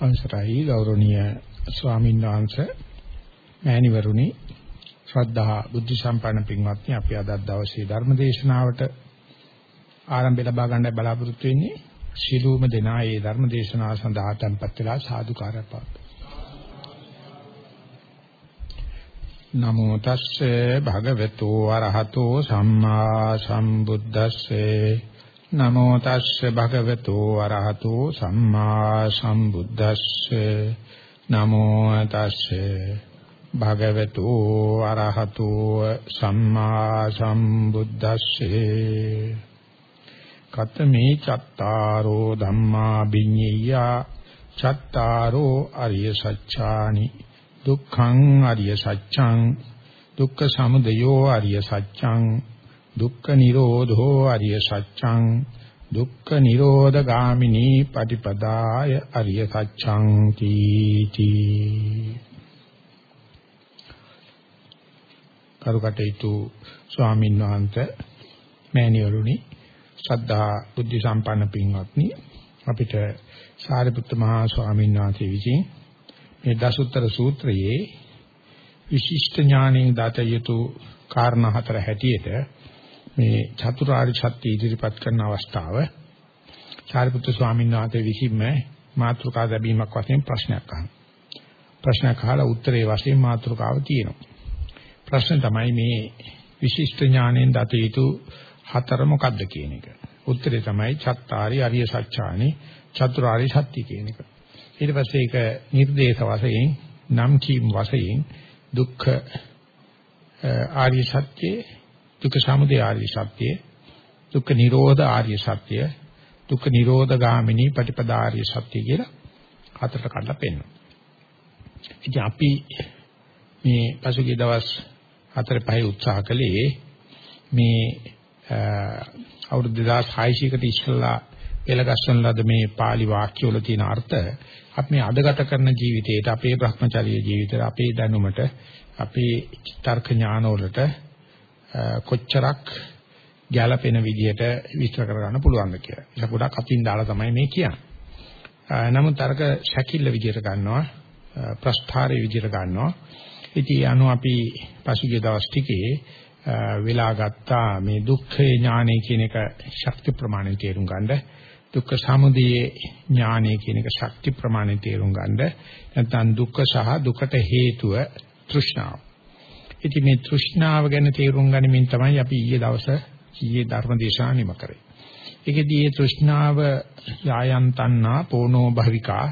අවසරයි ගෞරවනීය ස්වාමීන් වහන්සේ මෑණිවරුනි ශ්‍රද්ධා බුද්ධ සම්පන්න පින්වත්නි අපි අද දවසේ ධර්ම දේශනාවට ආරම්භය ලබා ගන්න බලාපොරොත්තු වෙන්නේ. ශිලූම දෙනා ඒ ධර්ම දේශනාව සඳහා tempත් වෙලා සාදුකාරය පාත් නමෝ තස්සේ භගවතු වරහතෝ සම්මා සම්බුද්දස්සේ නමෝ තස්සේ භගවතු වරහතෝ සම්මා සම්බුද්දස්සේ. නමෝ තස්සේ භගවතු වරහතෝ සම්මා සම්බුද්දස්සේ. කතමේ චත්තාරෝ ධම්මා විඤ්ඤය චත්තාරෝ අරිය සත්‍යානි දුක්ඛං අරිය සත්‍යං දුක්ඛ සමුදයෝ අරිය සත්‍යං දුක්ඛ නිරෝධෝ අරිය සත්‍යං දුක්ඛ නිරෝධ ගාමිනී පටිපදාය අරිය සත්‍යං තීති. කරුකටේතු ස්වාමීන් වහන්සේ මෑණිවරුනි ශ්‍රද්ධා බුද්ධ සම්පන්න පින්වත්නි අපිට සාරිපුත්ත මහා ස්වාමීන් වහන්සේ විසින් මේ දසුත්තර සූත්‍රයේ විශිෂ්ට ඥාණයෙන් දත යුතු කාරණා හතර හැටියට මේ චතුරාර්ය සත්‍ය ඉදිරිපත් කරන අවස්ථාව සාරිපුත්‍ර ස්වාමීන් වහන්සේ විසින්ම මාතෘකා ලැබීමක් වශයෙන් ප්‍රශ්නයක් අහනවා. ප්‍රශ්නයක් අහලා උත්තරේ වශයෙන් මාතෘකාව තියෙනවා. ප්‍රශ්න තමයි මේ විශිෂ්ට ඥාණයෙන් දත යුතු හතර මොකක්ද කියන එක. උත්තරේ තමයි චත්තාරි අරිය සත්‍යානි චතුරාර්ය සත්‍ය කියන එක. ඊට පස්සේ ඒක නිර්දේශ වශයෙන් නම් කීම් වශයෙන් දුක්ඛ ආර්ය සත්‍ය දුක්ඛ සමුදය ආර්ය සත්‍ය දුක්ඛ නිරෝධ ආර්ය සත්‍ය දුක්ඛ නිරෝධ ගාමිනී පටිපදා ආර්ය සත්‍ය කියලා හතරට කඩලා පෙන්නනවා. ඉතින් අපි මේ පසුගිය දවස් හතර පහේ උත්සාහ කළේ මේ අවුරුදු 2600කට ඉස්සෙල්ලා පෙළගස්වන ලද මේ pāli වාක්‍යවල තියෙන අර්ථ අපි මේ අදගත කරන ජීවිතේට අපේ Brahmacharya ජීවිතේට අපේ දැනුමට අපේ තර්ක ඥානවලට කොච්චරක් ගැළපෙන විදිහට විස්තර කරගන්න පුළුවන්ද කියලා. ඒක ගොඩක් අතින් දාලා තමයි මේ කියන්නේ. නමුත් අරක ශකිල්ල විදිහට ගන්නවා ප්‍රස්ථාරයේ විදිහට ගන්නවා. ඉතින් අනු අපි පසුගිය දවස් ටිකේ වෙලා ගත්තා මේ දුක්ඛේ ඥානය කියන එක ශක්ති ප්‍රමාණය තේරුම් ගන්න. දුක්ඛ සමුදයේ ඥානය කියන එක ශක්ති ප්‍රමාණය තේරුම් ගන්න. නැත්නම් දුක්ඛ සහ දුකට හේතුව තෘෂ්ණාව. ඉතින් මේ තෘෂ්ණාව ගැන තේරුම් ගනිමින් තමයි අපි ඊයේ දවසේ ඊයේ ධර්ම දේශනා නිම කරේ. ඒකෙදී මේ තෘෂ්ණාව යායන්තන්නා පෝනෝ භවිකා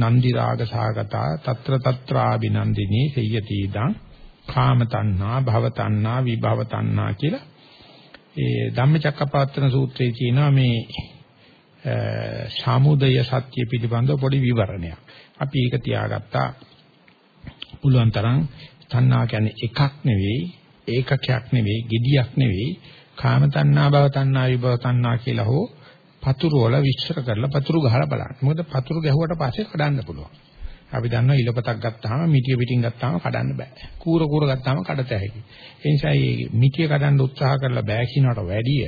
නන්දි රාග සාගතා తත්‍ර తත්‍රා බිනන්දිනී සෙය්‍යති ඉදං කාම තණ්හා භව තණ්හා විභව තණ්හා කියලා ඒ ධම්මචක්කපවත්තන සූත්‍රයේ කියනවා මේ සාමුදය සත්‍ය පිළිබඳව පොඩි විවරණයක්. අපි ඒක තියාගත්තා පුළුවන් තරම් තණ්හා කියන්නේ එකක් නෙවෙයි ඒකකයක් නෙවෙයි gediyak නෙවෙයි කාම තණ්හා භව තණ්හා විභව තණ්හා කියලා හෝ පතුරු වල විස්තර කරලා පතුරු ගහලා බලන්න. මොකද පතුරු ගැහුවට පස්සේ කඩන්න පුළුවන්. අපි දන්නවා ඉලපතක් ගත්තාම මිටිය පිටින් ගත්තාම කඩන්න බෑ. කූර කූර ගත්තාම කඩත හැකි. ඒ නිසා මේ මිටිය කඩන්න උත්සාහ කරලා බෑ කියනකට වැඩිය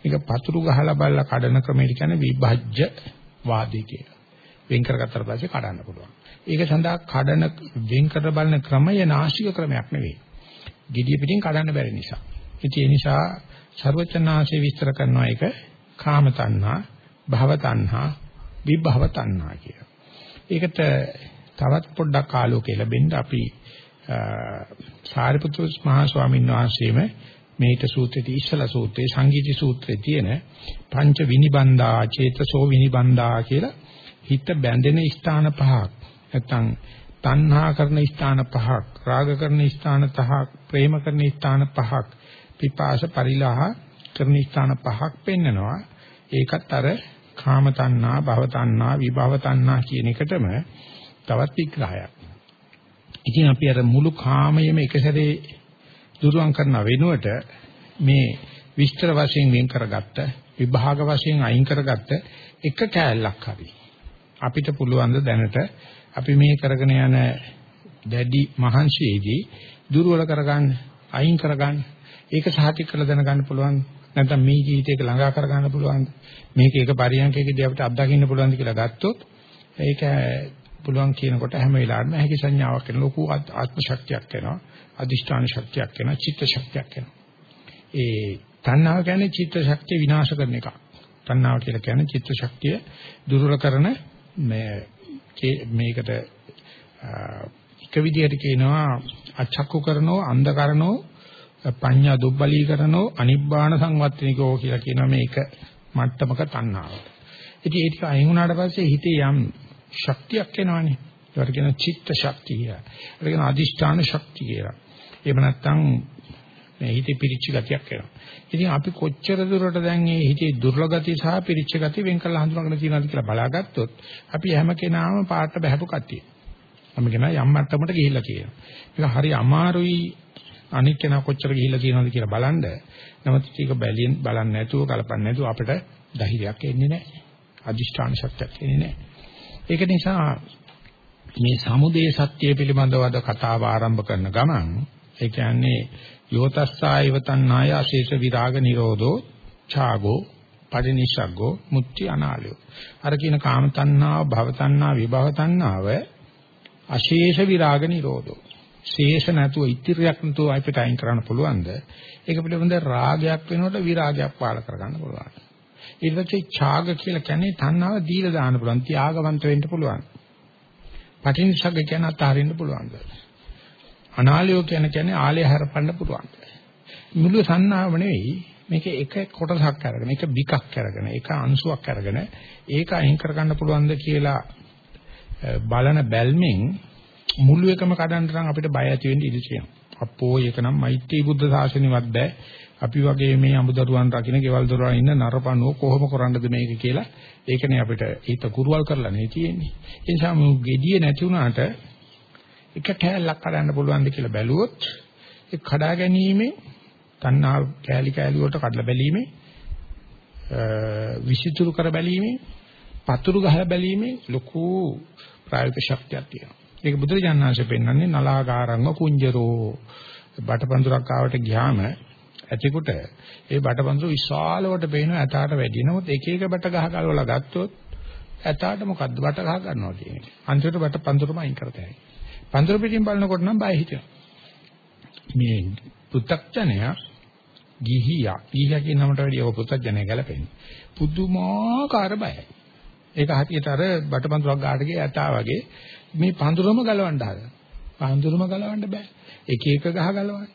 මේක පතුරු ගහලා බලලා කඩන ක්‍රමයට කියන්නේ විභජ්‍ය වාදී කියලා. වෙන් කරගත්තට පස්සේ කඩන්න පුළුවන්. ඒක සඳහා කඩන වෙන් කර බලන ක්‍රමය නාශික ක්‍රමයක් නෙවෙයි. gediya පිටින් කඩන්න බැරි නිසා. ඉතින් ඒ නිසා ਸਰවචනාංශය විස්තර කරනවා ඒක කාම තණ්හා, භව තණ්හා, විභව තණ්හා කියලා. ඒකට තවත් පොඩ්ඩක් ආලෝකය ලැබෙන්න අපි සාරිපුත්‍ර මහා ස්වාමීන් වහන්සේම මේිට සූත්‍රයේ ඉස්සලා සූත්‍රයේ සංගීති සූත්‍රයේ තියෙන පංච විනිබන්දා චේතසෝ විනිබන්දා කියලා හිත බැඳෙන ස්ථාන පහක් නැත්නම් තණ්හා කරන ස්ථාන පහක් රාග කරන ස්ථාන පහක් ප්‍රේම කරන ස්ථාන පහක් පිපාස පරිලාහ කරන ස්ථාන පහක් පෙන්නනවා ඒකත් අර කාම තණ්හා භව තණ්හා විභව තණ්හා කියන එකටම තවත් විග්‍රහයක්. ඉතින් අපි අර මුළු කාමයේම එක සැරේ දුරුවන් කරන වෙනුවට මේ විස්තර වශයෙන් වෙන් කරගත්ත විභාග වශයෙන් අයින් කරගත්ත එක කෑල්ලක් හරි අපිට පුළුවන් දැනට අපි මේ කරගෙන යන දැඩි මහන්සියේදී දුර්වල කරගන්න අයින් කරගන්න ඒක සාහිත්‍ය කරලා දැනගන්න පුළුවන් නැත්නම් මේ ජීවිතයක ළඟා කරගන්න පුළුවන් මේක එක පරියන්කයකදී අපිට අත්දකින්න පුළුවන්ද කියලා ගත්තොත් ඒක පුළුවන් කියනකොට හැම වෙලාවෙම හැකි සංඥාවක් වෙන ලොකු ආත්ම ශක්තියක් වෙනවා. අදිෂ්ඨාන ශක්තියක් වෙනවා. චිත්ත ශක්තියක් වෙනවා. ඒ තණ්හාව කියන්නේ චිත්ත ශක්තිය විනාශ කරන එක. තණ්හාව කියලා කියන්නේ චිත්ත ශක්තිය දුර්වල කරන මේ මේකට එක විදිහට කියනවා අචක්කු කරනෝ අන්ධ කරනෝ පඤ්ඤා දුබ්බලී කරනෝ අනිබ්බාන සංවත්තනිකෝ කියලා කියනවා මේක මට්ටමක තණ්හාව. ඉතින් ඒක අයින් වුණාට පස්සේ හිතේ යම් ශක්තියක් එනවනේ. ඒකට කියන චිත්ත ශක්තිය. ඒකට කියන අදිෂ්ඨාන ශක්තිය කියලා. එහෙම නැත්නම් මේ හිතේ පිරිච්ච ගතියක් එනවා. ඉතින් අපි කොච්චර දුරට දැන් මේ හිතේ දුර්ලභ ගතිය සහ පිරිච්ච ගතිය වෙන් කරලා හඳුනාගෙන තියෙනවද කියලා බලාගත්තොත් අපි හැම කෙනාම පාට බහැපු කතිය. අපි කියන යම් මට්ටමකට ගිහිල්ලා කියනවා. මේක හරි අමාරුයි අනික් කෙනා කොච්චර ගිහිල්ලා තියෙනවද කියලා බලන්න. නමුත් ඒක බැලියෙන් බලන්නේ නැතුව කලපන්නේ නැතුව අපිට ධෛර්යයක් එන්නේ නැහැ. අදිෂ්ඨාන ශක්තියක් එන්නේ නැහැ. ඒක නිසා මේ සමුදේ සත්‍ය පිළිබඳව අද කතාව ආරම්භ කරන ගමන් ඒ කියන්නේ යෝතස්සායව තණ්හාය අශේෂ විරාග නිරෝධෝ ඡාගෝ පරිනිස්සග්ගෝ මුක්ති අනාලයෝ. අර කියන කාම තණ්හාව භව තණ්හාව විභව තණ්හාව අශේෂ විරාග නිරෝධෝ. ශේෂ නැතුව ඉතිරියක් නැතුව අපිට අයින් කරන්න පුළුවන්ද? ඒක පිළිබඳ රාගයක් වෙනකොට විරාගයක් පාල කරගන්න පුළුවන්. ඊට පස්සේ ඡාග කියලා කියන්නේ තණ්හාව දීලා දාන්න පුළුවන් ත්‍යාගවන්ත වෙන්න පුළුවන්. පටිනිස්සග්ග කියන අතහරින්න පුළුවන් අනාලයෝ කියන කියන්නේ ආලය හැරපන්න පුළුවන්. මුළු සන්නාව නෙවෙයි මේක එක කොටසක් අරගෙන එක බිකක් අරගෙන එක අංශුවක් අරගෙන ඒක අයින් කරගන්න පුළුවන්ද කියලා බලන බැල්මෙන් මුළු එකම කඩන්න නම් අපිට බය ඇති වෙන්න ඉඩ තියෙනවා. අපෝ ඒක නම් මෛත්‍රී බුද්ධ ශාසනෙවත් බෑ. අපි වගේ මේ අමුදරුවන් රකින්න ගෙවල් දොරවල් ඉන්න නරපණෝ කොහොම කරන්නද මේක කියලා ඒකනේ අපිට හිත කුරුවල් කරලා නේ තියෙන්නේ. ඒ නිසා මු gediye නැති වුණාට එක කෑල්ලක් කඩන්න පුළුවන්ද කියලා බැලුවොත් ඒ කඩා ගැනීමෙන් තණ්හා කෑලි කෑලි වලට කඩලා බැලීමේ විසිතුරු කර බැලීමේ පතුරු ගහලා බැලීමේ ලොකු ප්‍රායෝගික ශක්තියක් තියෙනවා. ඒක බුදුරජාණන් වහන්සේ පෙන්වන්නේ නලාගාරංග කුංජරෝ බටපඳුරක් ආවට ගියාම ඇතිකොට ඒ බටපඳුර විශාලවට පේනවා ඇතාට වැඩි. නමුත් එක එක බට ගහ ගලවලා ගත්තොත් ඇතාට මොකද්ද බට ගහ ගන්නවා කියන්නේ. අන්තිමට බටපඳුරම අයින් කරතයි. පන්දර පිටින් බලනකොට නම් බය හිතෙනවා. මේ පුත්තක්ජනයා ගිහියා ගිහියා කියන නමට වැඩිය ඔය පුත්තක්ජනයා ගැලපෙන්නේ. පුදුමාකාර බයයි. ඒක හතියට අර බටපන්දුරක් ගාට ගිය ඇතා වගේ මේ පඳුරම ගලවන්න හදන. පඳුරම ගලවන්න බෑ. එක එක ගහ ගලවන්න.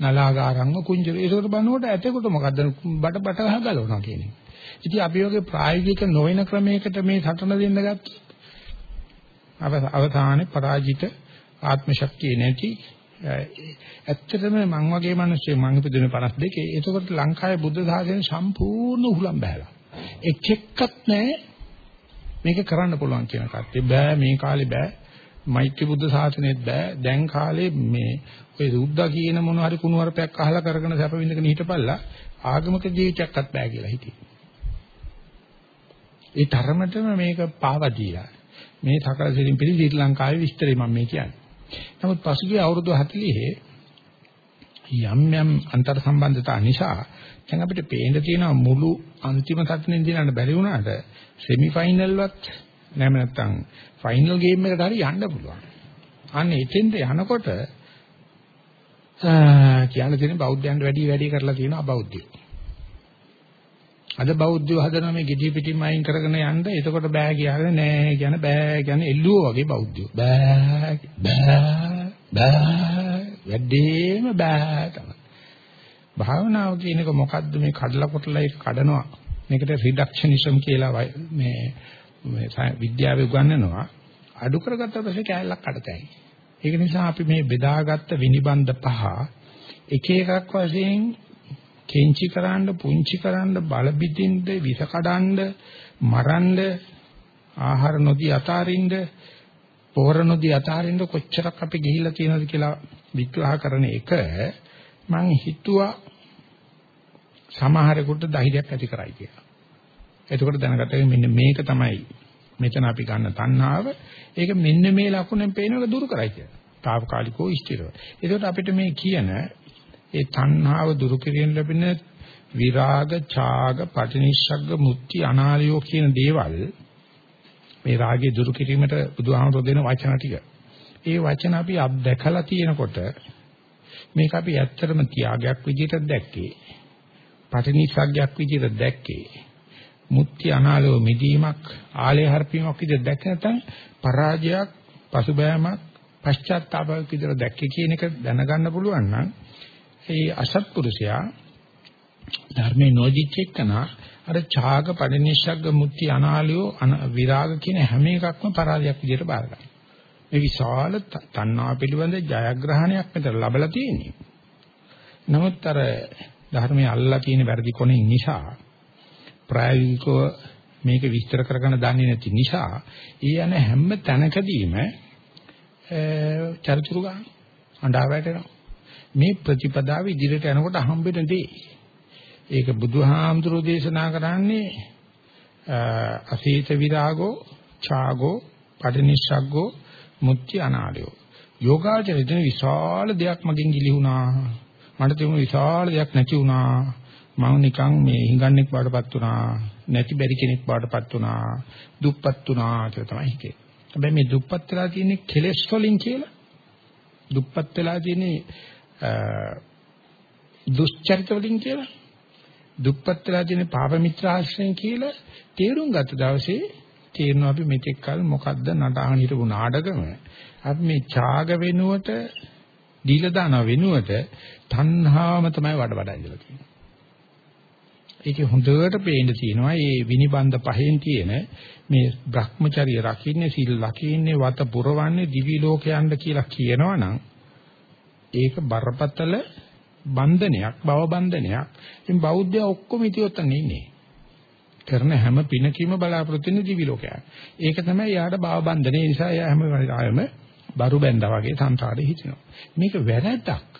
නලාගාරංග කුංජර ඒකට බලනකොට ඇතෙකුට මොකද්ද බට බට ගහ ගලවනවා කියන්නේ. ඉතින් අපි වගේ ප්‍රායෝගික නොවන ක්‍රමයකට මේ සටන දෙන්න ගත්තොත් අවසානයේ පරාජිත ආත්ම ශක්තිය නැති ඇත්තටම මං වගේ මිනිස්සු මං ඉපදුනේ 52 ඒකකොට ලංකාවේ බුද්ධ ධාතයෙන් සම්පූර්ණ උහුලම් බහැලා. එක් එක්කත් නැහැ. මේක කරන්න පුළුවන් කියන කට්ටිය. බෑ මේ කාලේ බෑ. මෛත්‍රී බුද්ධ ශාසනයෙත් බෑ. දැන් කාලේ මේ ඔය සුද්ධා කියන මොන හරි කුණුවරපයක් අහලා කරගෙන සැප විඳගෙන හිටපල්ලා ආගමක ජීවිතයක්වත් බෑ කියලා හිතේ. ඒ තරමටම මේක පාවදීලා මේ සකල සිරින් පිළි ශ්‍රී ලංකාවේ විස්තරي මම මේ කියන්නේ. නමුත් පසුගිය අවුරුදු 40 යම් යම් අන්තර් සම්බන්ධතා නිසා දැන් අපිට පේන්න තියෙන මුළු අන්තිම සටනෙන් දිනන්න බැරි වුණාට සෙමි ෆයිනල් වත් නැම නැත්තම් ෆයිනල් ගේම් එකට හරි යන්න පුළුවන්. අන්න එතෙන්ට යනකොට කියන්න තියෙන බෞද්ධයන්ට වැඩි වැඩි කරලා තියෙනවා අබෞද්ධයෝ. අද බෞද්ධයෝ හදනවා මේ gediy pitin අයින් කරගෙන යන්න. එතකොට බෑ කියන්නේ නෑ කියන බෑ කියන්නේ එල්ලුවෝ වගේ බෞද්ධයෝ. බෑ බෑ බෑ වැඩිම බෑ තමයි. භාවනාව කියන එක මොකද්ද මේ කඩලා කොටලා ඒක කඩනවා. මේකට රිඩක්ෂනිසම් කියලා මේ මේ විද්‍යාවේ උගන්වනවා. අඩු කරගත්ත පස්සේ කැලලක් කඩතයි. ඒක නිසා අපි මේ බෙදාගත්ත විනිබන්ධ පහ එක එකක් වශයෙන් කෙන්චි කරන්න, පුංචි කරන්න, බල බිදින්න, විස කඩන්න, මරන්න, ආහාර නොදී අතාරින්න, පොහොර නොදී අතාරින්න කොච්චරක් අපි ගිහිල්ලා තියෙනවද කියලා විග්‍රහ කරන එක මම හිතුවා සමහරෙකුට ධෛර්යයක් ඇති කරයි කියලා. එතකොට දැනගත්තා මෙන්න මේක තමයි මෙතන අපි ගන්න තණ්හාව. ඒක මෙන්න මේ ලකුණෙන් පේනක දුරු කරයි කියලා. తాවකාලිකව ස්ථිරව. ඒකට අපිට මේ කියන ඒ තණ්හාව දුරු කිරීම ලැබෙන විරාග, ඡාග, පටිනිස්සග්ග, මුක්ති, අනාලයෝ කියන දේවල් මේ රාගය දුරු කිරීමට බුදුහාමුදුරු දෙන වචන ටික. ඒ වචන අපි අත්දැකලා තියෙනකොට මේක අපි ඇත්තටම ත්‍යාගයක් විදිහට දැක්කේ. පටිනිස්සග්ගයක් විදිහට දැක්කේ. මුත්‍ති අනාලෝ මිදීමක් ආලේ හර්පීමක් විදිහට දැක්ක නැත්නම් පරාජයක් පසුබෑමක් පශ්චාත්තාපයක් විදිහට දැක්කේ කියන එක දැනගන්න පුළුවන් නම් ඒ අසත්පුරුෂයා ධර්මයේ නොදිච්ච එකනා අර ඡාග පරිනිශ්ශග්ග මුත්‍ති අනාලියෝ විරාග කියන හැම එකක්ම පරාජයක් විදිහට බාර ගන්නවා. මේ විශාල තණ්හා පිළිබඳ ජයග්‍රහණයක් මෙතන ලැබලා තියෙන්නේ. නමුත් අර ධර්මයේ අල්ලා තියෙන වැරදි කොනේ නිසා ප්‍රායෝගිකව මේක විස්තර කරගන්න දන්නේ නැති නිසා ඊ යන හැම තැනකදීම චරිචුරු ගන්න අඬා වැටෙනවා. මේ ප්‍රතිපදාව ඉදිරියට යනකොට හම්බෙන දේ. ඒක බුදුහාමුදුරෝ දේශනා කරන්නේ අසීත විරාගෝ ඡාගෝ පටිනිස්සග්ගෝ මුත්‍ති අනාලයෝ. යෝගාචරිතේ විශාල දෙයක් මගෙන් ගිලිහුණා මට තිබුණු විශාල දෙයක් නැති වුණා. මම නිකන් මේ හිඟන්නෙක් බාටපත් වුණා. නැති බැරි කෙනෙක් බාටපත් වුණා. දුප්පත් වුණා කියලා තමයි හිතේ. හැබැයි මේ දුප්පත් වෙලා තියෙන්නේ කෙලෙස් වලින් කියලා. දුප්පත් වෙලා තියෙන්නේ දුෂ්චරිත වලින් කියලා දුප්පත් වෙලා තියෙන පාප මිත්‍ර ආශ්‍රයෙන් කියලා තේරුම් ගත්ත දවසේ තේරෙනවා අපි මෙතෙක් කල මොකද්ද නටහන් හිටපු නාඩගම අපි මේ ඡාග වෙනුවට දීලා දාන වෙනුවට තණ්හාවම තමයි වඩ වඩා ඉඳලා තියෙන්නේ. ඒකේ හොඳට පේන්න තියෙනවා මේ විනිබන්ධ පහෙන් තියෙන මේ Brahmacharya රකින්නේ සිල් රකින්නේ වත පුරවන්නේ දිවි ලෝකයන්ද කියලා කියනවනම් ඒක බරපතල බන්ධනයක් භව බන්ධනයක්. ඉතින් බෞද්ධය ඔක්කොම ඉතියොත්තන් ඉන්නේ. කරන හැම පිනකීම බලාපොරොත්තු වෙන දිවි ලෝකයක්. ඒක තමයි යාට භව බන්ධනේ නිසා යා හැම වෙලාවෙම බරු බැඳා වගේ සංසාරේ හිටිනවා. මේක වැරැද්දක්.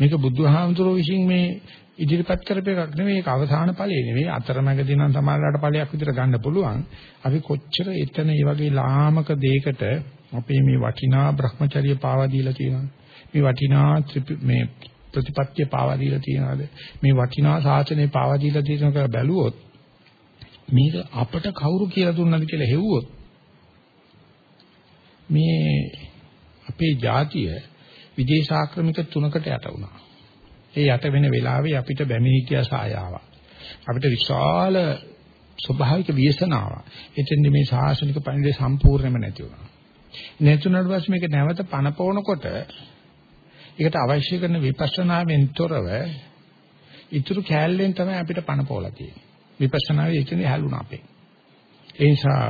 මේක බුදුහාමුදුරුවෝ විසින් මේ ඉදිරිපත් කරපු එකක් නෙවෙයි ඒක අවසාන ඵලය නෙවෙයි අතරමැදදී නම් සමාජලාට ඵලයක් විතර ගන්න පුළුවන්. අපි කොච්චර එතන මේ වගේ ලාමක දෙයකට අපේ මේ වටිනා Brahmacharya පාවා දීලා තියෙනවද? මේ වටිනා මේ ප්‍රතිපත්තිය පාවා දීලා තියනවාද මේ වටිනා සාසනය පාවා දීලා තියෙනවා කියලා බැලුවොත් මේක අපට කවුරු කියලා දුන්නද කියලා හෙව්වොත් මේ අපේ ජාතිය විදේශාක්‍රමික තුනකට යට වුණා. ඒ යට වෙන වෙලාවේ අපිට බැමිණිටිය සායාව. අපිට විශාල ස්වභාවික ව්‍යසනාව. එතෙන්ද මේ සාසනික පණිවිඩය සම්පූර්ණයෙන්ම නැති වුණා. නැතුණට පස්සේ මේක නැවත පනපවනකොට ඒකට අවශ්‍ය කරන විපස්සනාවෙන් තොරව ඉතුරු කෑල්ලෙන් තමයි අපිට පණ පොලා තියෙන්නේ. විපස්සනාවේ එතන හැලුණා අපේ. ඒ නිසා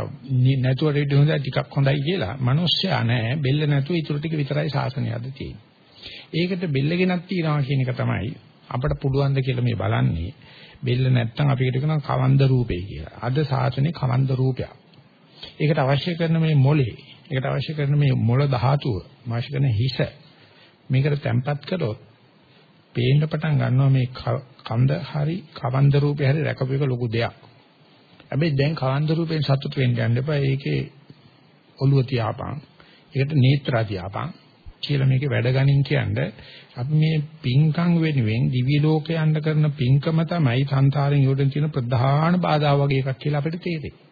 නැතුව රෙඩි හොඳයි ටිකක් හොඳයි කියලා මිනිස්සයා නෑ බෙල්ල නැතුව ඉතුරු ටික විතරයි සාසනයද තියෙන්නේ. ඒකට බෙල්ල ගෙනත් තියනවා කියන එක තමයි අපිට පුළුවන් ද කියලා මේ බලන්නේ. බෙල්ල නැත්තම් අපිට කියනවා කවන්ද රූපේ කියලා. අද සාසනේ කවන්ද රූපයක්. ඒකට අවශ්‍ය කරන මේ මොලේ, ඒකට අවශ්‍ය කරන මේ මොළ ධාතුව, අවශ්‍ය කරන හිස මේකට තැම්පත් කළොත් පේන්න පටන් ගන්නවා මේ කන්ද හරි කවන්ද රූපේ හරි රැකපු එක ලොකු දෙයක්. හැබැයි දැන් කවන්ද රූපෙන් සතුට වෙන්න යන්න එපා. ඒකේ ඔළුව තියාපන්. ඒකට නේත්‍රා තියාපන්. කියලා මේකේ වැඩ ගනින් කියන්නේ අපි මේ පින්කම් වෙනුවෙන් දිවි ලෝකේ යන්න කරන පින්කම තමයි සංසාරයෙන් යොදන් තියෙන ප්‍රධාන බාධා වගේ එකක් කියලා අපිට තේරෙන්නේ.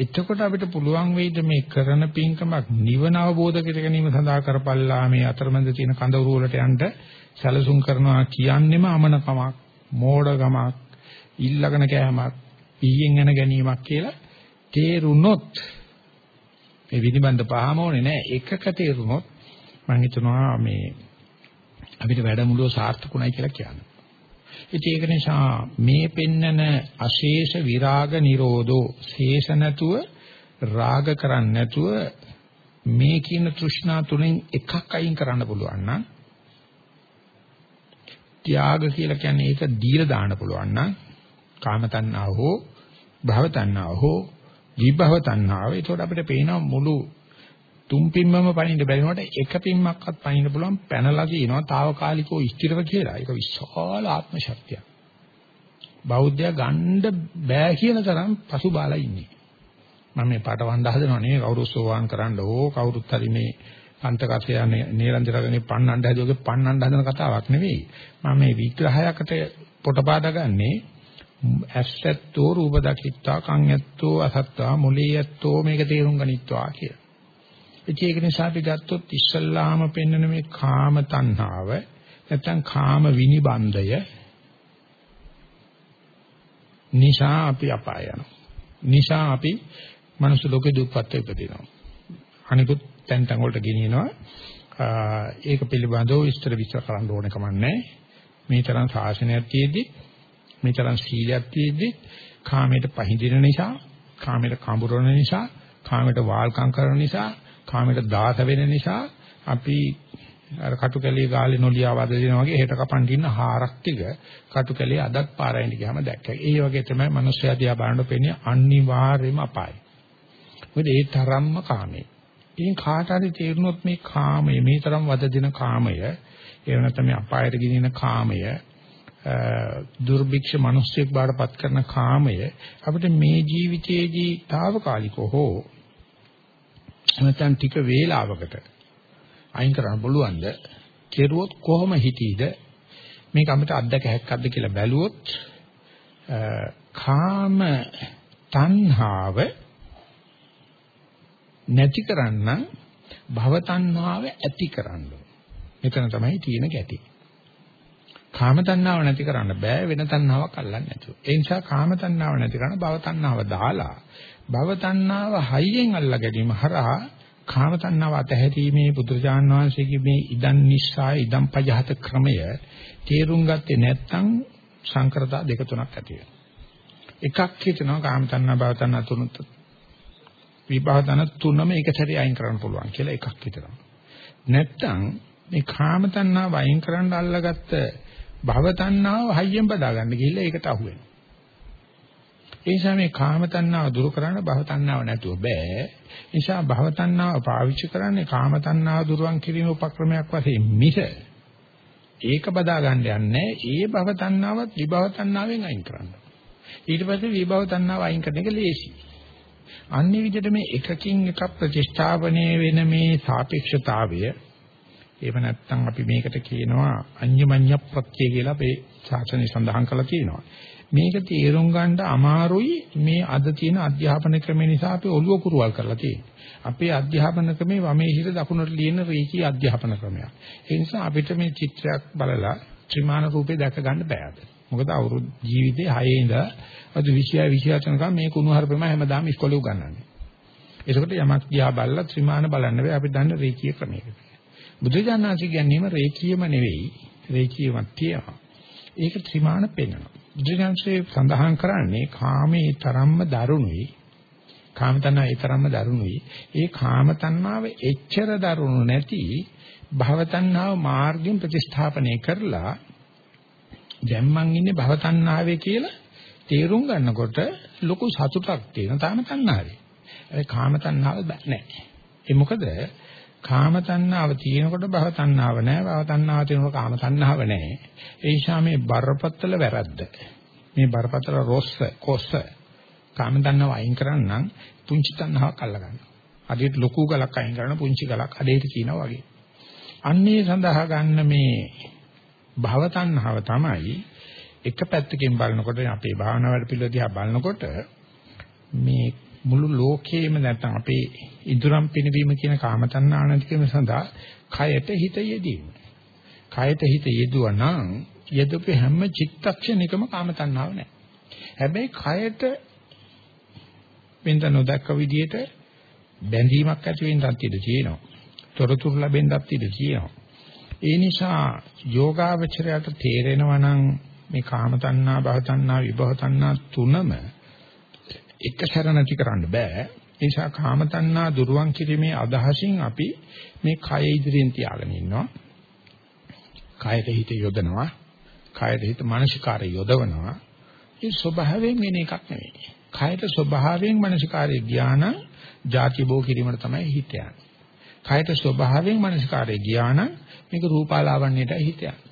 එතකොට අපිට පුළුවන් වෙයිද මේ කරන පින්කමක් නිවන අවබෝධ කර ගැනීම සඳහා කරපල්ලා මේ අතරමැද තියෙන කඳවුරු වලට යන්න සැලසුම් කරනවා කියන්නෙම අමනකමක් මෝඩකමක් ඊල්ලගෙන කෑමක් පීයෙන් යන ගැනීමක් කියලා තේරුනොත් මේ විනිබන්ධ පහම ඕනේ නෑ එකක තේරුනොත් මම හිතනවා මේ අපිට වැඩමුළුව සාර්ථකුණයි කියලා කියන්න. ඉතින් ඒක නිසා මේ පෙන්නන අශේෂ විරාග නිරෝධෝ ශේෂ නැතුව රාග කරන්නේ නැතුව මේ කියන තෘෂ්ණා තුනෙන් එකක් අයින් කරන්න පුළුවන් නම් ත්‍යාග කියලා කියන්නේ ඒක දීලා දාන්න පුළුවන් නම් කාම තණ්හාව හෝ භව තණ්හාව හෝ විභව තණ්හාව. ඒකට අපිට පේනවා මුළු තුන් පිම්මම පනින්න බැරි වුණාට එක පිම්මක්වත් පනින්න පුළුවන් පැනලා දිනවා తాවකාලිකව ස්ථිරව කියලා. ඒක විශාල ආත්ම ශක්තියක්. බෞද්ධයා ගන්න බෑ කියන තරම් පසුබාලා ඉන්නේ. මම මේ පාටවන්න හදනව නෙවෙයි කවුරු සෝවාන් කරන්න ඕ කවුරුත් හරි මේ අන්තකසේ යන්නේ නේරන්දරගෙන පන්නන්න හදෝගේ පන්නන්න හදන කතාවක් නෙවෙයි. මම මේ විග්‍රහයකට පොටපාදා ගන්නේ ඇස්සැත්තෝ රූප දකිත්තා කන් ඇත්තෝ අසත්තා මොලේ ඇත්තෝ මේක තේරුම් ගනිත්වා කියලා. ඒක නිසා අපි ගත්තොත් ඉස්සල්ලාම පෙන්වන මේ කාම තණ්හාව නැත්තම් කාම විනිබන්ධය නිසා අපි අපාය යනවා. නිසා අපි මනුස්ස ලෝකේ දුක්පත් වෙපදිනවා. අනිකුත් තැන් තැන් වලට ගෙනියනවා. ඒක පිළිබඳව විස්තර විස්තර කරන්න ඕන කමක් නැහැ. මේ තරම් ශාසනයක් තියෙද්දි මේ තරම් සීලයක් තියෙද්දි කාමයට පහඳින නිසා, කාමයට කඹරන නිසා, කාමයට වාල්කම් කරන නිසා, කාමයට දාස වෙන නිසා අපි අර කටුකැලිය ගාලේ නොලියා වද දෙනවා වගේ හෙට කපන් දින්න හාරක් ටික කටුකැලිය අදත් පාරයින් ගියාම දැක්කා. ඒ වගේ තමයි මිනිස්සයා දිහා බලනකොට පෙන්නේ අනිවාර්යයෙන්ම අපායයි. මොකද ඒ තරම්ම කාමේ. ඉතින් කාට හරි තේරුනොත් මේ කාමය මේ තරම් වද දෙන කාමය එහෙම නැත්නම් මේ අපායට ගෙනියන කාමය දුර්භික්ෂ මිනිස්සෙක් බාටපත් කරන කාමය අපිට මේ ජීවිතයේදී తాවකාලිකව හෝ නැත්නම් ටික වේලාවකට අයින් කරන්න පුළුවන්ද? කෙරුවොත් කොහොම හිතීද? මේක අපිට අද්දක හැක්කක්ද කියලා බැලුවොත් කාම තණ්හාව නැති කරන්න භව තණ්හාව ඇති කරන්න. මෙතන තමයි තියෙන ගැටි. කාම තණ්හාව නැති කරන්න බෑ වෙන තණ්හාවක් අල්ලන්නේ නැතුව. ඒ නිසා කාම තණ්හාව නැති කරන්න භව තණ්හාව දාලා භව තණ්හාව හයියෙන් අල්ලා ගැනීම හරහා කාම තණ්හාව අතහැරීමේ බුදුරජාන් වහන්සේගේ මේ ඉදන් නිස්සාය ඉදන් පජහත ක්‍රමය තේරුම් ගත්තේ නැත්නම් සංකරතා දෙක තුනක් ඇති වෙනවා. එකක් හිතනවා කාම තණ්හා භව තණ්හා තුනත් විභව තණ්හා තුනම එක සැරේ අයින් කරන්න පුළුවන් කියලා එකක් හිතනවා. නැත්නම් මේ කාම තණ්හාව අයින් කරන්න අල්ලගත්ත භව තණ්හාව හයියෙන් බදා ගන්න ගිහිල්ලා ඒකට අහු වෙනවා. ඒ නිසා මේ කාම තණ්හාව දුරු කරන්න භව තණ්හාව නැතුව බෑ. නිසා භව තණ්හාව පාවිච්චි කරන්නේ කාම තණ්හාව දුරුවන් කිරීම උපක්‍රමයක් වශයෙන් මිස ඒක බදා ගන්න යන්නේ ඒ භව තණ්හාවත් විභව තණ්හාවෙන් අයින් කරන්න. ඊට පස්සේ විභව තණ්හාව අයින් කරන එක ලේසි. අන්නේ විදිහට මේ එකකින් එකක් ප්‍රතිස්ථාපනය වෙන මේ සාපේක්ෂතාවය එහෙම නැත්නම් අපි මේකට කියනවා අඤ්ඤමඤ්ඤ ප්‍රත්‍ය කියලා අපේ ශාසනය සඳහන් කරලා තියෙනවා. මේක තේරුම් ගන්න අමාරුයි මේ අද තියෙන අධ්‍යාපන ක්‍රම නිසා අපි ඔළුව කුරුවල් කරලා තියෙන්නේ. අපේ අධ්‍යාපන ක්‍රමේ වමේ හිර දකුණට ලියන රේකී අධ්‍යාපන ක්‍රමයක්. ඒ නිසා අපිට මේ චිත්‍රයක් බලලා ත්‍රිමාන රූපේ දැක ගන්න බෑ. මොකද අවුරුදු ජීවිතේ 6 ඉඳලා අද 26 27 වෙනකම් මේ කුණු හරපෙම හැමදාම ඉස්කෝලේ උගන්වන්නේ. ඒකට යමක් දිහා බලලා ත්‍රිමාන බලන්න බෑ අපි දන්න රේකී ක්‍රමයකට. බුදුජානනාංශ කියන්නේම රේකීයම නෙවෙයි රේකීයමක් තියෙනවා. ඒක ත්‍රිමාන පෙන්වනවා. බුදුජානකසේ සඳහන් කරන්නේ කාමේ තරම්ම දරුණුයි. කාම තණ්හා ඒ තරම්ම දරුණුයි. ඒ කාම තණ්හාව එච්චර දරුණු නැති භව තණ්හාව මාර්ගයෙන් ප්‍රතිස්ථාපනය කරලා දැන් මං ඉන්නේ භව තණ්හාවේ කියලා තේරුම් ගන්නකොට ලොකු සතුටක් තියෙනවා තාම තණ්හාවේ. ඒ කාම තණ්හාව නැහැ. ඒ මොකද කාම තණ්හාව තියෙනකොට භව තණ්හාව නැහැ. භව තණ්හාව තියෙනකොට කාම තණ්හාව නැහැ. ඒ නිසා මේ බරපතල වැරද්ද. මේ බරපතල රොස්ස කොස්ස කාම තණ්හාව අයින් කරන්නම් පුංචි තණ්හාවක් අල්ලගන්න. අදේට ලොකු ගලක් අයින් කරන පුංචි ගලක් අදේට කියනවා වගේ. අන්නේ සඳහා ගන්න මේ භව තණ්හාව තමයි එක පැත්තකින් බලනකොට අපේ භාවනා වැඩ පිළිවෙල දිහා බලනකොට මේ මුළු ලෝකේම නැත්නම් අපේ ඉදurang පිනවීම කියන කාම තණ්හානතිකම සඳහා කයට හිත යෙදීම. කයට හිත යෙදුවා නම් යෙදපු හැම චිත්තක්ෂණිකම කාම තණ්හාව නැහැ. හැබැයි කයට වෙනද නොදක්ක විදියට බැඳීමක් ඇති වෙන්නත් ඉඩ තියෙනවා. තොරතුරු ලැබෙන්නත් ඉඩ තියෙනවා. ඒ නිසා යෝගාවචරයට තේරෙනවා නම් මේ කාම තණ්හා, භව තණ්හා, විභව තණ්හා තුනම එක සැර නැති කරන්න බෑ. ඒ නිසා කාම තණ්හා දුරුවන් කිරීමේ අදහසින් අපි මේ කය ඉදිරියෙන් තියාගෙන ඉන්නවා. කයට හිත යොදනවා. කයට හිත මානසිකාරය යොදවනවා. ඒ ස්වභාවයෙන් වෙන එකක් නෙවෙයි. කයට ස්වභාවයෙන් මානසිකාරය ඥාන ಜಾති බෝ කිරීමට තමයි හිත යන්නේ. කයට ස්වභාවයෙන් මානසිකාරය ඥාන මේක රූපාලාවන්‍යයට හිත යන්නේ.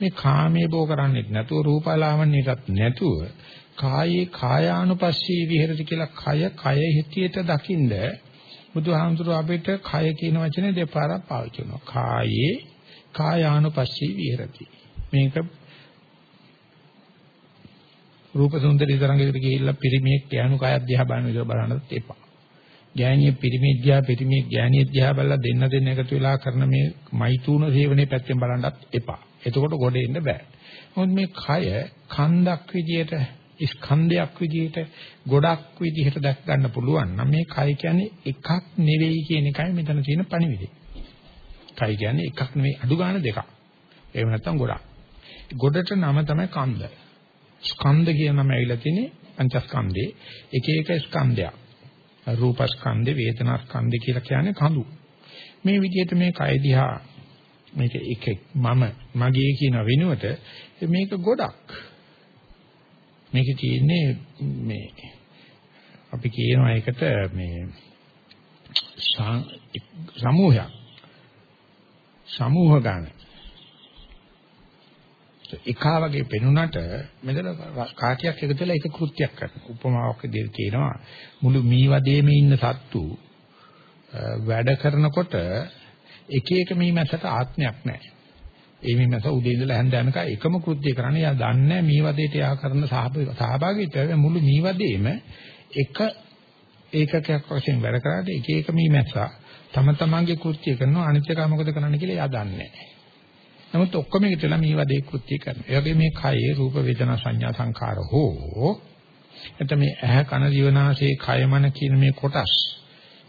මේ කාමයේ බෝ කරන්නේ නැතුව රූපාලාවන්‍යයටත් නැතුව කායේ කායානුපස්සී විහෙරති කියලා කය කය හිතියට දකින්ද බුදුහාමුදුරුව අපිට කය කියන වචනේ දෙපාරක් පාවිච්චි කරනවා. කායේ කායානුපස්සී විහෙරති. මේක රූප සුන්දරී තරංගයකට ගිහිල්ලා පිරිමියෙක් යහනු කයක් දිහා බලන විදිහ බලන්නත් එපා. ගෑණිය පිරිමියෙක් දිහා පිරිමියෙක් ගෑණියෙක් දිහා බලලා දෙන්න දෙන්න එකතු වෙලා කරන මේ මෛතුන සේවනයේ පැත්තෙන් බලන්නත් එපා. එතකොට ගොඩ එන්න බෑ. මොකද මේ කය කන්දක් විදියට ස්කන්ධයක් විදියට ගොඩක් විදියට දැක් ගන්න පුළුවන් නම් මේ කය කියන්නේ එකක් නෙවෙයි කියන එකයි මෙතන තියෙන පණිවිඩය. කය කියන්නේ එකක් නෙවෙයි අඩු ගන්න දෙකක්. එහෙම නැත්නම් ගොඩක්. ගොඩට නම තමයි කන්ද. ස්කන්ධ කියන නම ඇවිල්ලා තියෙන්නේ පංචස්කන්ධේ එක එක ස්කන්ධයක්. රූපස්කන්ධේ වේදනාස්කන්ධේ කියලා කියන්නේ කඳු. මේ විදිහට මේ කය දිහා මේක එක මම මගේ කියන වෙනුවට මේක ගොඩක්. මේක තියෙන්නේ මේ අපි කියනවා ඒකට මේ සමූහයක්. සමූහ ගාන. එකා වගේ පෙනුනට මෙතන කාටියක් එකතු වෙලා එක කෘත්‍යයක් කරනවා. උපමාවක් විදිහට කියනවා මුළු මීවදේම ඉන්න සත්තු වැඩ කරනකොට එක එක මීමැසට ආත්මයක් නැහැ. ඒ මීමැස උදේ ඉඳලා හැන්ද යනකම් එකම කෘත්‍ය කරන්නේ. යා දන්නේ මීවදේට යා කරන සහභාගීත්වය මුළු මීවදේම එක ඒකකයක් වශයෙන් වැඩ කරාට එක එක මීමැස්සා තම තමන්ගේ කෘත්‍ය කරනවා අනිත් එක මොකද කරන්න කියලා යා දන්නේ නැහැ. නමුත් ඔක්කොම එකතුලා මේ වදේ කෘත්‍ය කරනවා. ඒ වගේ මේ කයේ රූප වේදනා සංඥා සංකාර හෝ එතන මේ ඇහ කන දිවනාසය කය මන කියන මේ කොටස්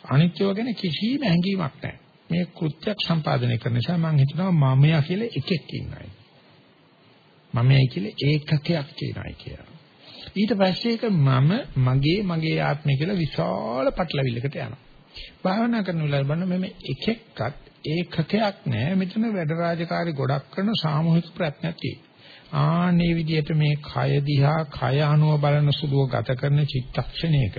අනිත්‍යව ගැන කිසිම හැඟීමක් නැහැ. මේ කෘත්‍යයක් සම්පාදනය කරන නිසා මම හිතනවා මමයා කියලා එකෙක් ඉන්නයි. මමයි කියලා ඒකකයක් කියනයි කියලා. ඊට පස්සේ ඒක මම මගේ මගේ ආත්මය කියලා විශාල පටලවිල්ලකට යනවා. භාවනා කරන වෙලාව බලන්න මේ එකෙක්වත් ඒකකයක් නෑ මෙතන වැඩ රාජකාරි ගොඩක් කරන සාමූහික ප්‍රඥාවක් තියෙනවා ආන්නේ විදිහට මේ කය දිහා කය අනුව බලන සුළුව ගත කරන චිත්තක්ෂණයක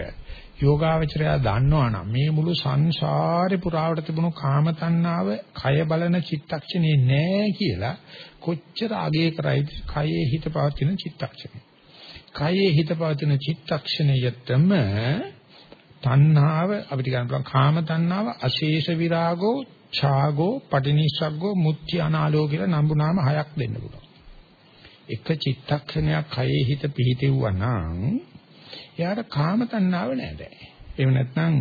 යෝගාවචරය දන්නවනම් මේ මුළු සංසාරේ පුරාවට තිබුණු කාම තණ්හාව කය බලන චිත්තක්ෂණේ නෑ කියලා කොච්චර අගය කරයිද කයේ හිත පවතින චිත්තක්ෂණය කයේ හිත පවතින චිත්තක්ෂණයටම තණ්හාව අපිට ගන්න පුළුවන් කාම තණ්හාව අශේෂ විරාගෝ ඡාගෝ පටිනිස්සග්ගෝ මුත්‍ති අනාලෝ කියලා නම්බු නාම හයක් දෙන්න පුළුවන්. එක චිත්තක්ෂණයක් කයේ හිත පිහිටෙවුවා නම් එයාට කාම තණ්හාව නැහැ. එහෙම නැත්නම්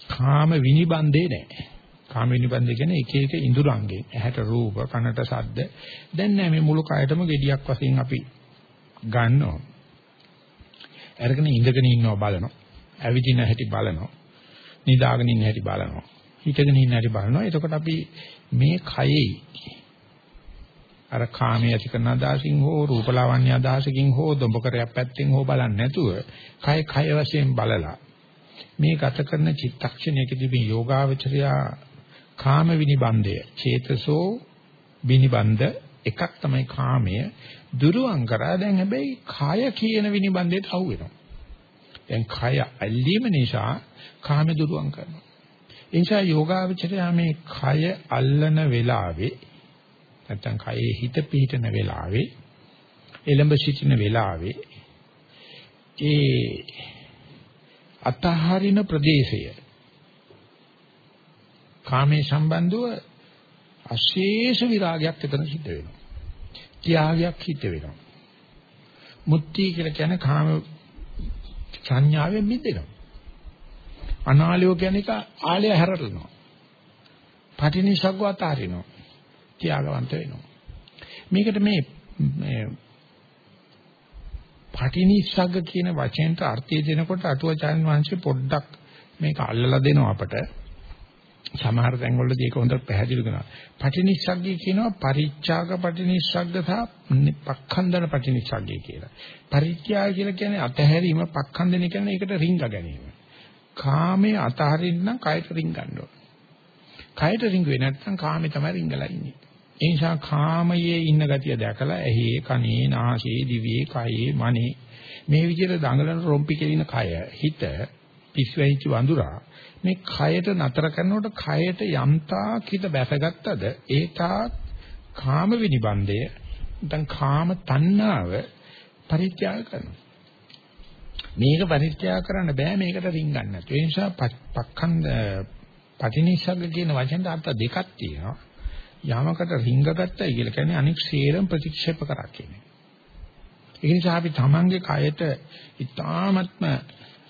කාම විනිබන්දේ නැහැ. කාම විනිබන්දේ කියන්නේ එක එක ඉඳුරංගෙන් ඇහැට රූප කනට ශබ්ද දැන් නැහැ මේ මුළු කයටම gediyak වශයෙන් අපි ගන්නවා. අරගෙන ඉඳගෙන ඉන්නවා බලනවා. ඇවිදින හැටි බලනවා. නිදාගෙන ඉන්න හැටි බලනවා. හිටගෙන ඉන්න හැටි බලනවා. එතකොට අපි මේ කයෙහි අර කාමයේ ඇති කරන අදහසින් හෝ රූපලාවන්‍ය අදහසකින් හෝ දොඹකරයක් පැත්තෙන් හෝ බලන්නේ නැතුව කය කය වශයෙන් බලලා මේ ගත කරන චිත්තක්ෂණයකදී මේ යෝගාවචරයා කාම විනිබන්දය චේතසෝ විනිබන්ද එකක් තමයි කාමය දුරුවන් කරා දැන් හැබැයි කාය කියන විනිබන්දයට අහු වෙනවා දැන් කය ඇල්ලීම නිසා කාම දුරුවන් කරනවා. ඒ නිසා යෝගාවචරය මේ කය අල්ලන වෙලාවේ නැත්තම් කයේ හිත පිහිටන වෙලාවේ එළඹ සිටින වෙලාවේ ඒ අතහරින ප්‍රදේශය කාමයේ සම්බන්ධව අශේෂ විරාගයක් එතන සිද්ධ වෙනවා. ත්‍යාගයක් සිද්ධ වෙනවා. මුත්‍ති කියලා කියන්නේ කාම සංඥාවෙන් මිදෙනවා. අනාලයෝ කියන එක ආලය හැරලනවා. පටිනිසග්ගව අතාරිනවා. ත්‍යාගවන්ත වෙනවා. මේකට මේ මේ පටිනිසග්ග කියන වචෙන්ට අර්ථය දෙනකොට අටුවචාන් වහන්සේ පොඩ්ඩක් මේක අල්ලලා දෙනවා අපට. සමහර තැන්වලදී ඒක හොඳට පැහැදිලි කරනවා. පටිනිස්සග්ගය කියනවා පරිත්‍යාග පටිනිස්සග්ග සහ පක්ඛන්දන පටිනිස්සග්ගය කියලා. පරිත්‍යාග කියලා කියන්නේ අතහැරීම, පක්ඛන්දන කියන්නේ ඒකට රිංග ගැනීම. කාමයේ අතහරින්න කයට රිං ගන්න ඕන. කයට රිං වෙන්නේ නැත්නම් කාමේ තමයි රිංගලා ඉන්නේ. ඒ නිසා කාමයේ ඉන්න ගතිය දැකලා ඇහි, කනේ, නාසයේ, දිවේ, කයේ, මනේ මේ විදිහට දඟලන රොම්පි කෙලින කය, හිත පිස්සුවෙච්ච වඳුරා මේ කයට නතර කරනකොට කයට යම්තා කිත බැසගත්තද ඒ තාක් කාම විනිබන්දය නැත්නම් කාම තණ්හාව පරිත්‍යාග කරනවා. මේක පරිත්‍යාග කරන්න බෑ මේකට රින්ගන්න නැතු. ඒ නිසා පක්ඛන්ද පටිනිසග්ග කියන වචෙන්ට අර්ථ දෙකක් තියෙනවා. යමකට රිංගගත්තයි කියලා කියන්නේ අනික් සේරම ප්‍රතික්ෂේප කරා කියන්නේ. ඒ නිසා අපි තමන්ගේ කයට ඊ타ත්ම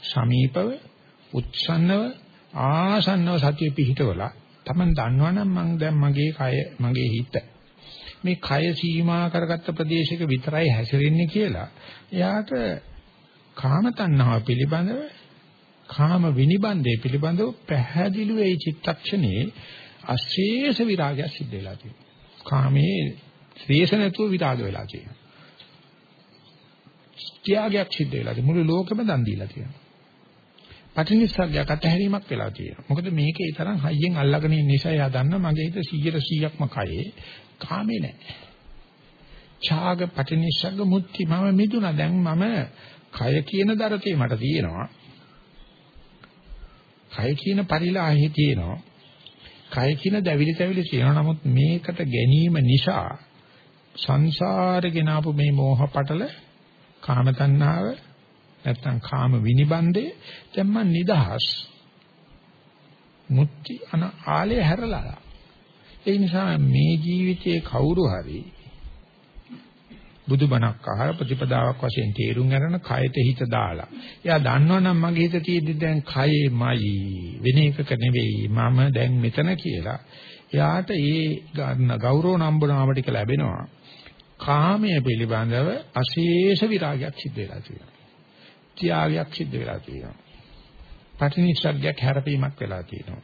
සමීපව උත්සන්නව ආසන්නව සතිය පිහිටවලා තමන් දන්නවනම් මං දැන් මගේ කය මගේ හිත මේ කය සීමා කරගත්ත ප්‍රදේශයක විතරයි හැසිරෙන්නේ කියලා එයාට කාම තණ්හාව පිළිබඳව කාම විනිබන්දේ පිළිබඳව පැහැදිලි වෙයි චිත්තක්ෂණේ අශේෂ විරාගය සිද්ධ වෙලා තියෙනවා. කාමයේ ශේෂ නැතුව විරාග වෙලා තියෙනවා. ත්‍යාගයක් සිද්ධ වෙලා තියෙනවා. මුළු ලෝකෙම දන් දීලා තියෙනවා. පටිනිස්සග්ගයක් අතහැරීමක් වෙලා තියෙනවා. මොකද මේකේ තරම් හයියෙන් අල්ලගෙන ඉන්න නිසා එයා දන්න මගේ හිත 100%ක්ම කයේ කාමේ නැහැ. ඡාග පටිනිස්සග්ග මුත්‍ති මම මිදුණා. දැන් මම කය කියන දරතේ මට තියෙනවා. කය කියන පරිලාහේ තියෙනවා. කය කියන දැවිලි තැවිලි තියෙනවා. නමුත් මේකට ගැනීම නිසා සංසාරේ ගෙනාවු මේ මෝහ පටල කාම තණ්හාව නැත්තම් කාම විනිබන්දේ දැන් මම නිදහස් මුත්‍ති අන ආලය හැරලා ඒ නිසා මේ ජීවිතයේ කවුරු හරි බුදුබණක් අහලා ප්‍රතිපදාවක් වශයෙන් තේරුම් ගන්න කයට හිත දාලා. එයා දන්නවනම් මගේ හිත තියෙද්දි දැන් කයේමයි වෙන එකක නෙවෙයි මම දැන් මෙතන කියලා. එයාට ඒ ගන්න ගෞරව නම්බුනාම ටික ලැබෙනවා. කාමයේ පිළිබඳව අශේෂ විරාගයක් සිද්ධ වෙලා තියෙනවා. ත්‍යාගයක් සිද්ධ වෙලා තියෙනවා. පටිනිස්සග්ගයක් හැරපීමක් වෙලා තියෙනවා.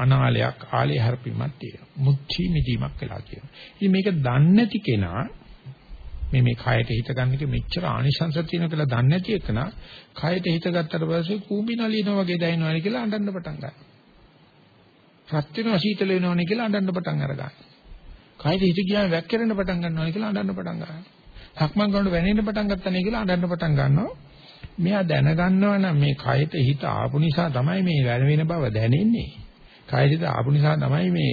අනාලයක් ආලේ හැරපීමක් තියෙනවා. මුච්චි මිදීමක් වෙලා තියෙනවා. ඉතින් මේක දන්නේ නැති කෙනා මේ මේ කයට හිත ගන්න එක මෙච්චර ආනිසංස තියෙන කියලා දන්නේ නැති එකනා කයට හිත ගත්තට පස්සේ කූඹි නලිනවා වගේ දැනෙනවානේ කියලා අඬන්න පටන් ගන්නවා. රත් වෙනවා සීතල වෙනවානේ කියලා අඬන්න පටන් අරගන්නවා. කයට හිත ගියාම වැක්කිරෙන්න පටන් ගන්නවානේ කියලා අඬන්න පටන් ගන්නවා. සක්මන් කරනකොට වැනෙන්න පටන් ගත්තනේ කියලා අඬන්න පටන් ගන්නවා. මෙයා දැනගන්නවා නම් මේ කයට හිත ආපු නිසා තමයි මේ වැනෙන බව දැනෙන්නේ. කයදිට ආපු නිසා තමයි මේ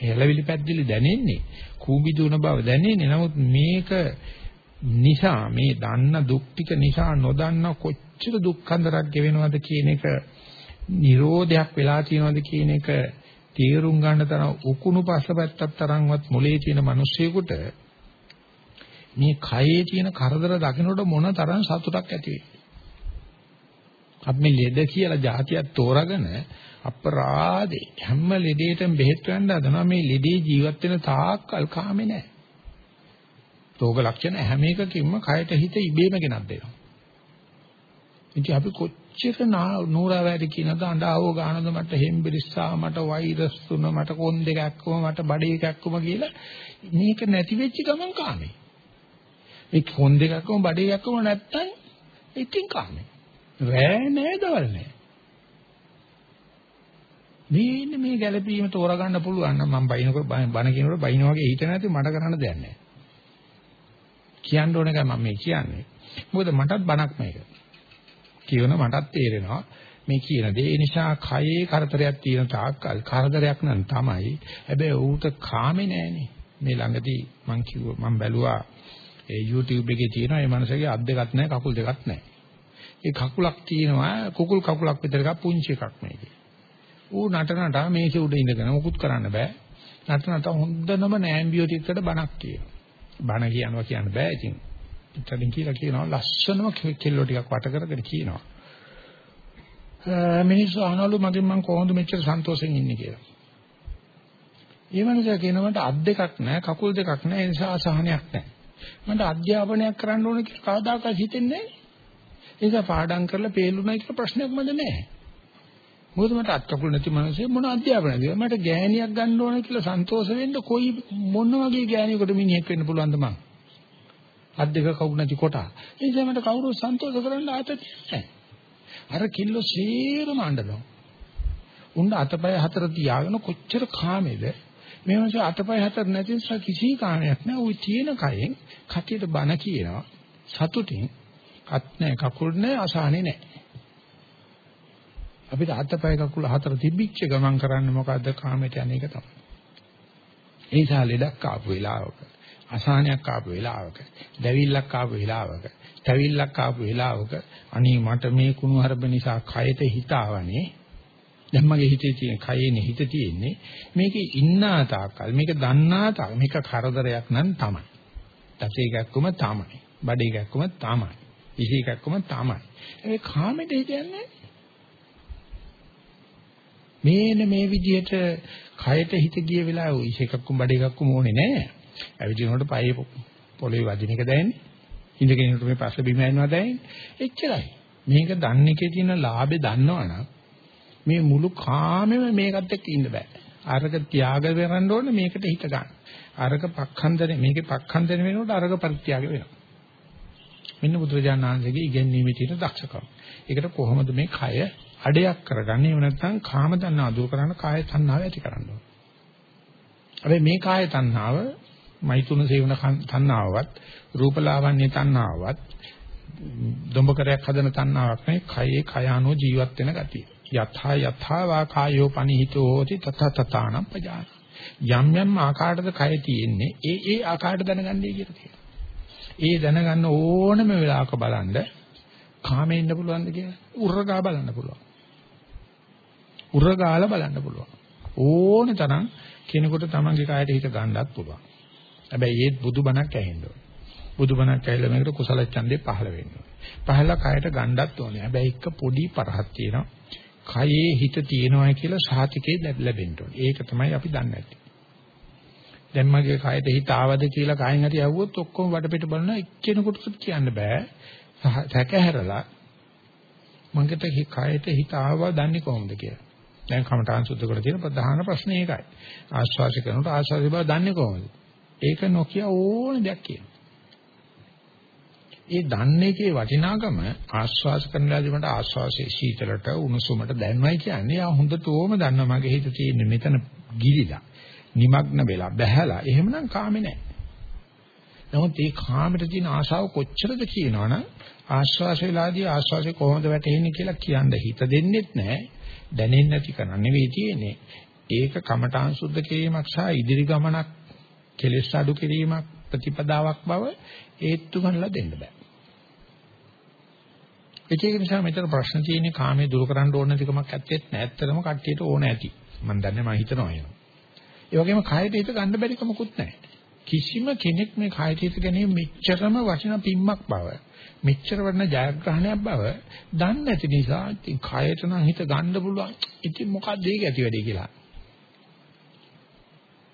හෙලවිලි පැද්දිලි දැනෙන්නේ. කූඹි දුන බව දැනෙන්නේ. නමුත් මේක නිසා මේ දන්න දුක් ටික නිසා නොදන්න කොච්චර දුක්ඛන්දරක් ගෙවෙනවද කියන එක නිරෝධයක් වෙලා තියෙනවද කියන එක තේරුම් ගන්න තරම් උකුණු පස්සපැත්තක් තරම්වත් මොලේ තියෙන මිනිස්සෙකුට මේ කයේ තියෙන කරදර දකින්නට මොන තරම් සතුටක් ඇති වෙයි. අපි මේ ලෙඩ කියලා જાතියක් තෝරාගෙන අපරාධේ හැම ලෙඩේටම බෙහෙත් ගන්න හදනවා මේ ලෙඩේ ජීවත් වෙන තාක්කල් කාමේ නැහැ. රෝග ලක්ෂණ හැම එකකින්ම කයට හිත ඉබේම ගෙනත් දෙනවා. ඉතින් අපි කොච්චර නూరుවැරි කියනද අඬාවෝ ගානද මට හෙම්බිරිස්සා මට වෛරස් තුන මට කොන් දෙකක්ම මට බඩේ එකක්ම කියලා මේක නැති වෙච්ච ගමන් කාමේ. මේ කොන් දෙකක්ම බඩේ එකක්ම නැත්තම් ඉතින් කාමේ. රෑ නෑ දවල් නෑ. මේ මේ ගැළපීම තෝරගන්න පුළුවන් නම් මම බයිනකොට බන කියනකොට බයින වගේ හිත නැති මට කරන්න දෙයක් නැහැ. කියන්න ඕන එකයි මම මේ කියන්නේ. මොකද මටත් බනක් මේක. කියවන මටත් තේරෙනවා මේ කියන දේ. ඒ නිසා කයේ කරදරයක් තියෙන තාක්කල් කරදරයක් නම් තමයි. හැබැයි ඌට කාමේ නෑනේ. මේ ළඟදී මං කිව්වා මම බැලුවා ඒ YouTube එකේ තියෙනවා මේ මනසගේ අත් දෙකක් නැහැ කකුල් දෙකක් නැහැ. ඒ කකුලක් තියෙනවා කුකුල් කකුලක් විතර එකක් පුංචි එකක් මේකේ. ඌ නටනට මේකේ උඩ ඉඳගෙන මොකුත් කරන්න බෑ. නටනට හොඳනම නෑම්බියෝටික්කට බණක් කියනවා. බණ කියනවා කියන්න බෑ ඉතින්. ඉතින් කියලා කියනවා ලස්සනම කෙල්ලෝ ටිකක් වට කරගෙන කියනවා. මිනිස්සු අහනවලු මගෙන් මම කොහොමද මෙච්චර සන්තෝෂෙන් ඉන්නේ කියලා. ඒ මනුස්සයා කියනවා මට අත් දෙකක් නැහැ කකුල් දෙකක් නැහැ ඒ නිසා අසහනයක් නැහැ. මට අධ්‍යාපනයක් කරන්න ඕන කියලා කවදාකවත් හිතෙන්නේ නැහැ. ඒ නිසා පාඩම් කරලා පේලුණා කියලා ප්‍රශ්නයක් මද නැහැ. මොකද මට අත්කකුල් නැති මිනිස්සේ මොන අධ්‍යාපනයද? මට ගෑණියක් ගන්න ඕන කියලා සන්තෝෂ වෙන්න කොයි මොන වගේ ගෑණියෙකුට මිනිහෙක් වෙන්න පුළුවන්ද මං? අත් දෙක කවුරු නැති කොට. ඒ නිසා මට කවුරු සන්තෝෂ කරන්න ආතතිය නැහැ. අර කිල්ල සේරම අඬනවා. උන්න අතපය හතර තියාගෙන කොච්චර කාමේද? මේ මාසේ අතපය හතර නැති නිසා කිසි කාමයක් නැහැ. ওই තියෙන කයෙන් කටියට බන කියනවා. සතුටින් අත් නැහැ කකුල් නැහැ අසහනේ නැහැ. අපිට අතපය කකුල හතර තිබිච්ච ගමන් කරන්න මොකද්ද කාමයට යන එක තමයි. ඒ නිසා ලෙඩක් ආපු වෙලාවක, අසහනයක් ආපු වෙලාවක, දැවිල්ලක් ආපු වෙලාවක, තැවිල්ලක් ආපු වෙලාවක අනේ මට මේ කුණු හරබ නිසා කයට හිතාවනේ දැන් මගේ හිතේ තියෙන කයේනේ හිත තියෙන්නේ මේකේ ඉන්නා තාක්කල් මේක දන්නා තාක් මේක කරදරයක් නම් තමයි. තසේ එකක්කම තමයි. බඩේ එකක්කම තමයි. ඉහි එකක්කම තමයි. ඒ කාමෙට හිතන්නේ මේන මේ විදිහට කයට හිත ගිය වෙලාව ඉහි එකක්කම බඩේ එකක්කම ඕනේ නැහැ. ඇවිදිනකොට පයේ පොළවේ වදින එක දැනෙන්නේ. ඉඳගෙන ඉන්නකොට මේ පස්ස බිම යනවා දැනෙන්නේ. එච්චරයි. මේක දන්න එකේ තියෙන ලාභේ දන්නවනම් මේ මුළු කාමෙම මේකත් එක්ක ඉන්න බෑ. අරක ත්‍යාග කරන්න ඕනේ මේකට හිත ගන්න. අරක පක්ඛන්දනේ මේකේ පක්ඛන්දන වෙනකොට අරක පරිත්‍යාග වෙනවා. මෙන්න බුදුරජාණන් වහන්සේගේ ඉගැන්වීමේ තියෙන දක්ෂකම. ඒකට කොහොමද මේ කය අඩයක් කරගන්නේ? එහෙම නැත්නම් කාම තණ්හා දුරු කරන්න කාය තණ්හාව ඇති කරන්න ඕනේ. හැබැයි මේ කාය තණ්හාව මෛතුන සේවන තණ්හාවවත් රූපලාවන්‍ය තණ්හාවවත් දොඹකරයක් හදන තණ්හාවක් නෙවෙයි කයේ කයානෝ ජීවත් වෙන ගතිය. යථා යථා වා කායෝ පනිහිතෝ hoti තත තතානම් පජාන. යම් යම් ආකාරයකද කය තියෙන්නේ ඒ ඒ ආකාරයට දැනගන්නයි කියලා කියනවා. ඒ දැනගන්න ඕනම වෙලාවක බලන්න කාමේ ඉන්න පුළුවන්ද කියලා උරගා බලන්න පුළුවන්. උරගාලා බලන්න පුළුවන්. ඕන තරම් කෙනෙකුට තමන්ගේ කායට හිත ගන්නත් පුළුවන්. හැබැයි ඒත් බුදුබණක් ඇහෙන්න ඕනේ. බුදුබණක් ඇහිලා මේකට කුසල ඡන්දේ පහළ වෙන්න ඕනේ. පහළලා කායට ගන්නත් ඕනේ. හැබැයි එක පොඩි පරහක් තියෙනවා. කයේ හිත තියෙනවා කියලා සාතිකේ ලැබෙන්න ඕනේ. ඒක තමයි අපි දන්නේ නැත්තේ. දැන් මගේ කයට හිත ආවද කියලා කයින් හරි යවුවොත් ඔක්කොම වටපිට බලන එක්කෙනෙකුට කියන්න බෑ. සැකහැරලා මගේ කයට හිත ආවා දන්නේ කොහොමද කියලා. දැන් කමඨාන් සුද්ධ කරලා තියෙන ප්‍රධාන ප්‍රශ්නේ ඒකයි. ආශ්වාස කරනකොට ආශ්වාස බව දන්නේ කොහොමද? ඒක නොකිය ඕන දෙයක් කියනවා. ඒ දන්නේ කේ වටිනාකම ආශ්වාස කරනලාදී මට ආශ්වාසයේ සීතලට උණුසුමට දැනනයි කියන්නේ. යා හොඳටම දන්නවා මගේ හිත තියෙන්නේ මෙතන ගිලිලා. নিমগ্ন වෙලා බැහැලා. එහෙමනම් කාමේ නැහැ. නමුත් මේ කාමයට තියෙන ආශාව කොච්චරද කියනවනම් ආශ්වාස වෙලාදී ආශ්වාසය කොහොමද වැටෙන්නේ කියලා කියන්න හිත දෙන්නෙත් නැහැ. දැනෙන්නේ නැති කරන්න නෙවෙයි තියෙන්නේ. ඒක කමඨාන් සුද්ධ කිරීමක් සහ ඉදිරි ගමනක් කෙලෙස් අඩු කිරීමක් ප්‍රතිපදාවක් බව ඒත්තු ගන්නලා දෙන්න බෑ. ඒක නිසා මෙතන ප්‍රශ්න තියෙන්නේ කාමයේ දුරු කරන්න ඕන නැතිකමක් ඇත්තෙත් නෑ. ඇත්තටම කට්ටියට ඕන ඇති. මම දන්නේ මම හිතනවා එහෙම. ඒ වගේම කායයට හිත ගන්න බැරි කමකුත් නෑ. කිසිම කෙනෙක් මේ කායයට හිත ගැනීම මෙච්චරම වටිනා පිම්මක් බව මෙච්චර වටිනා ජයග්‍රහණයක් බව දන්නේ නැති නිසා ඉතින් කායයට නම් හිත ගන්න පුළුවන්. ඉතින් මොකක්ද ඒක ඇති වෙන්නේ කියලා.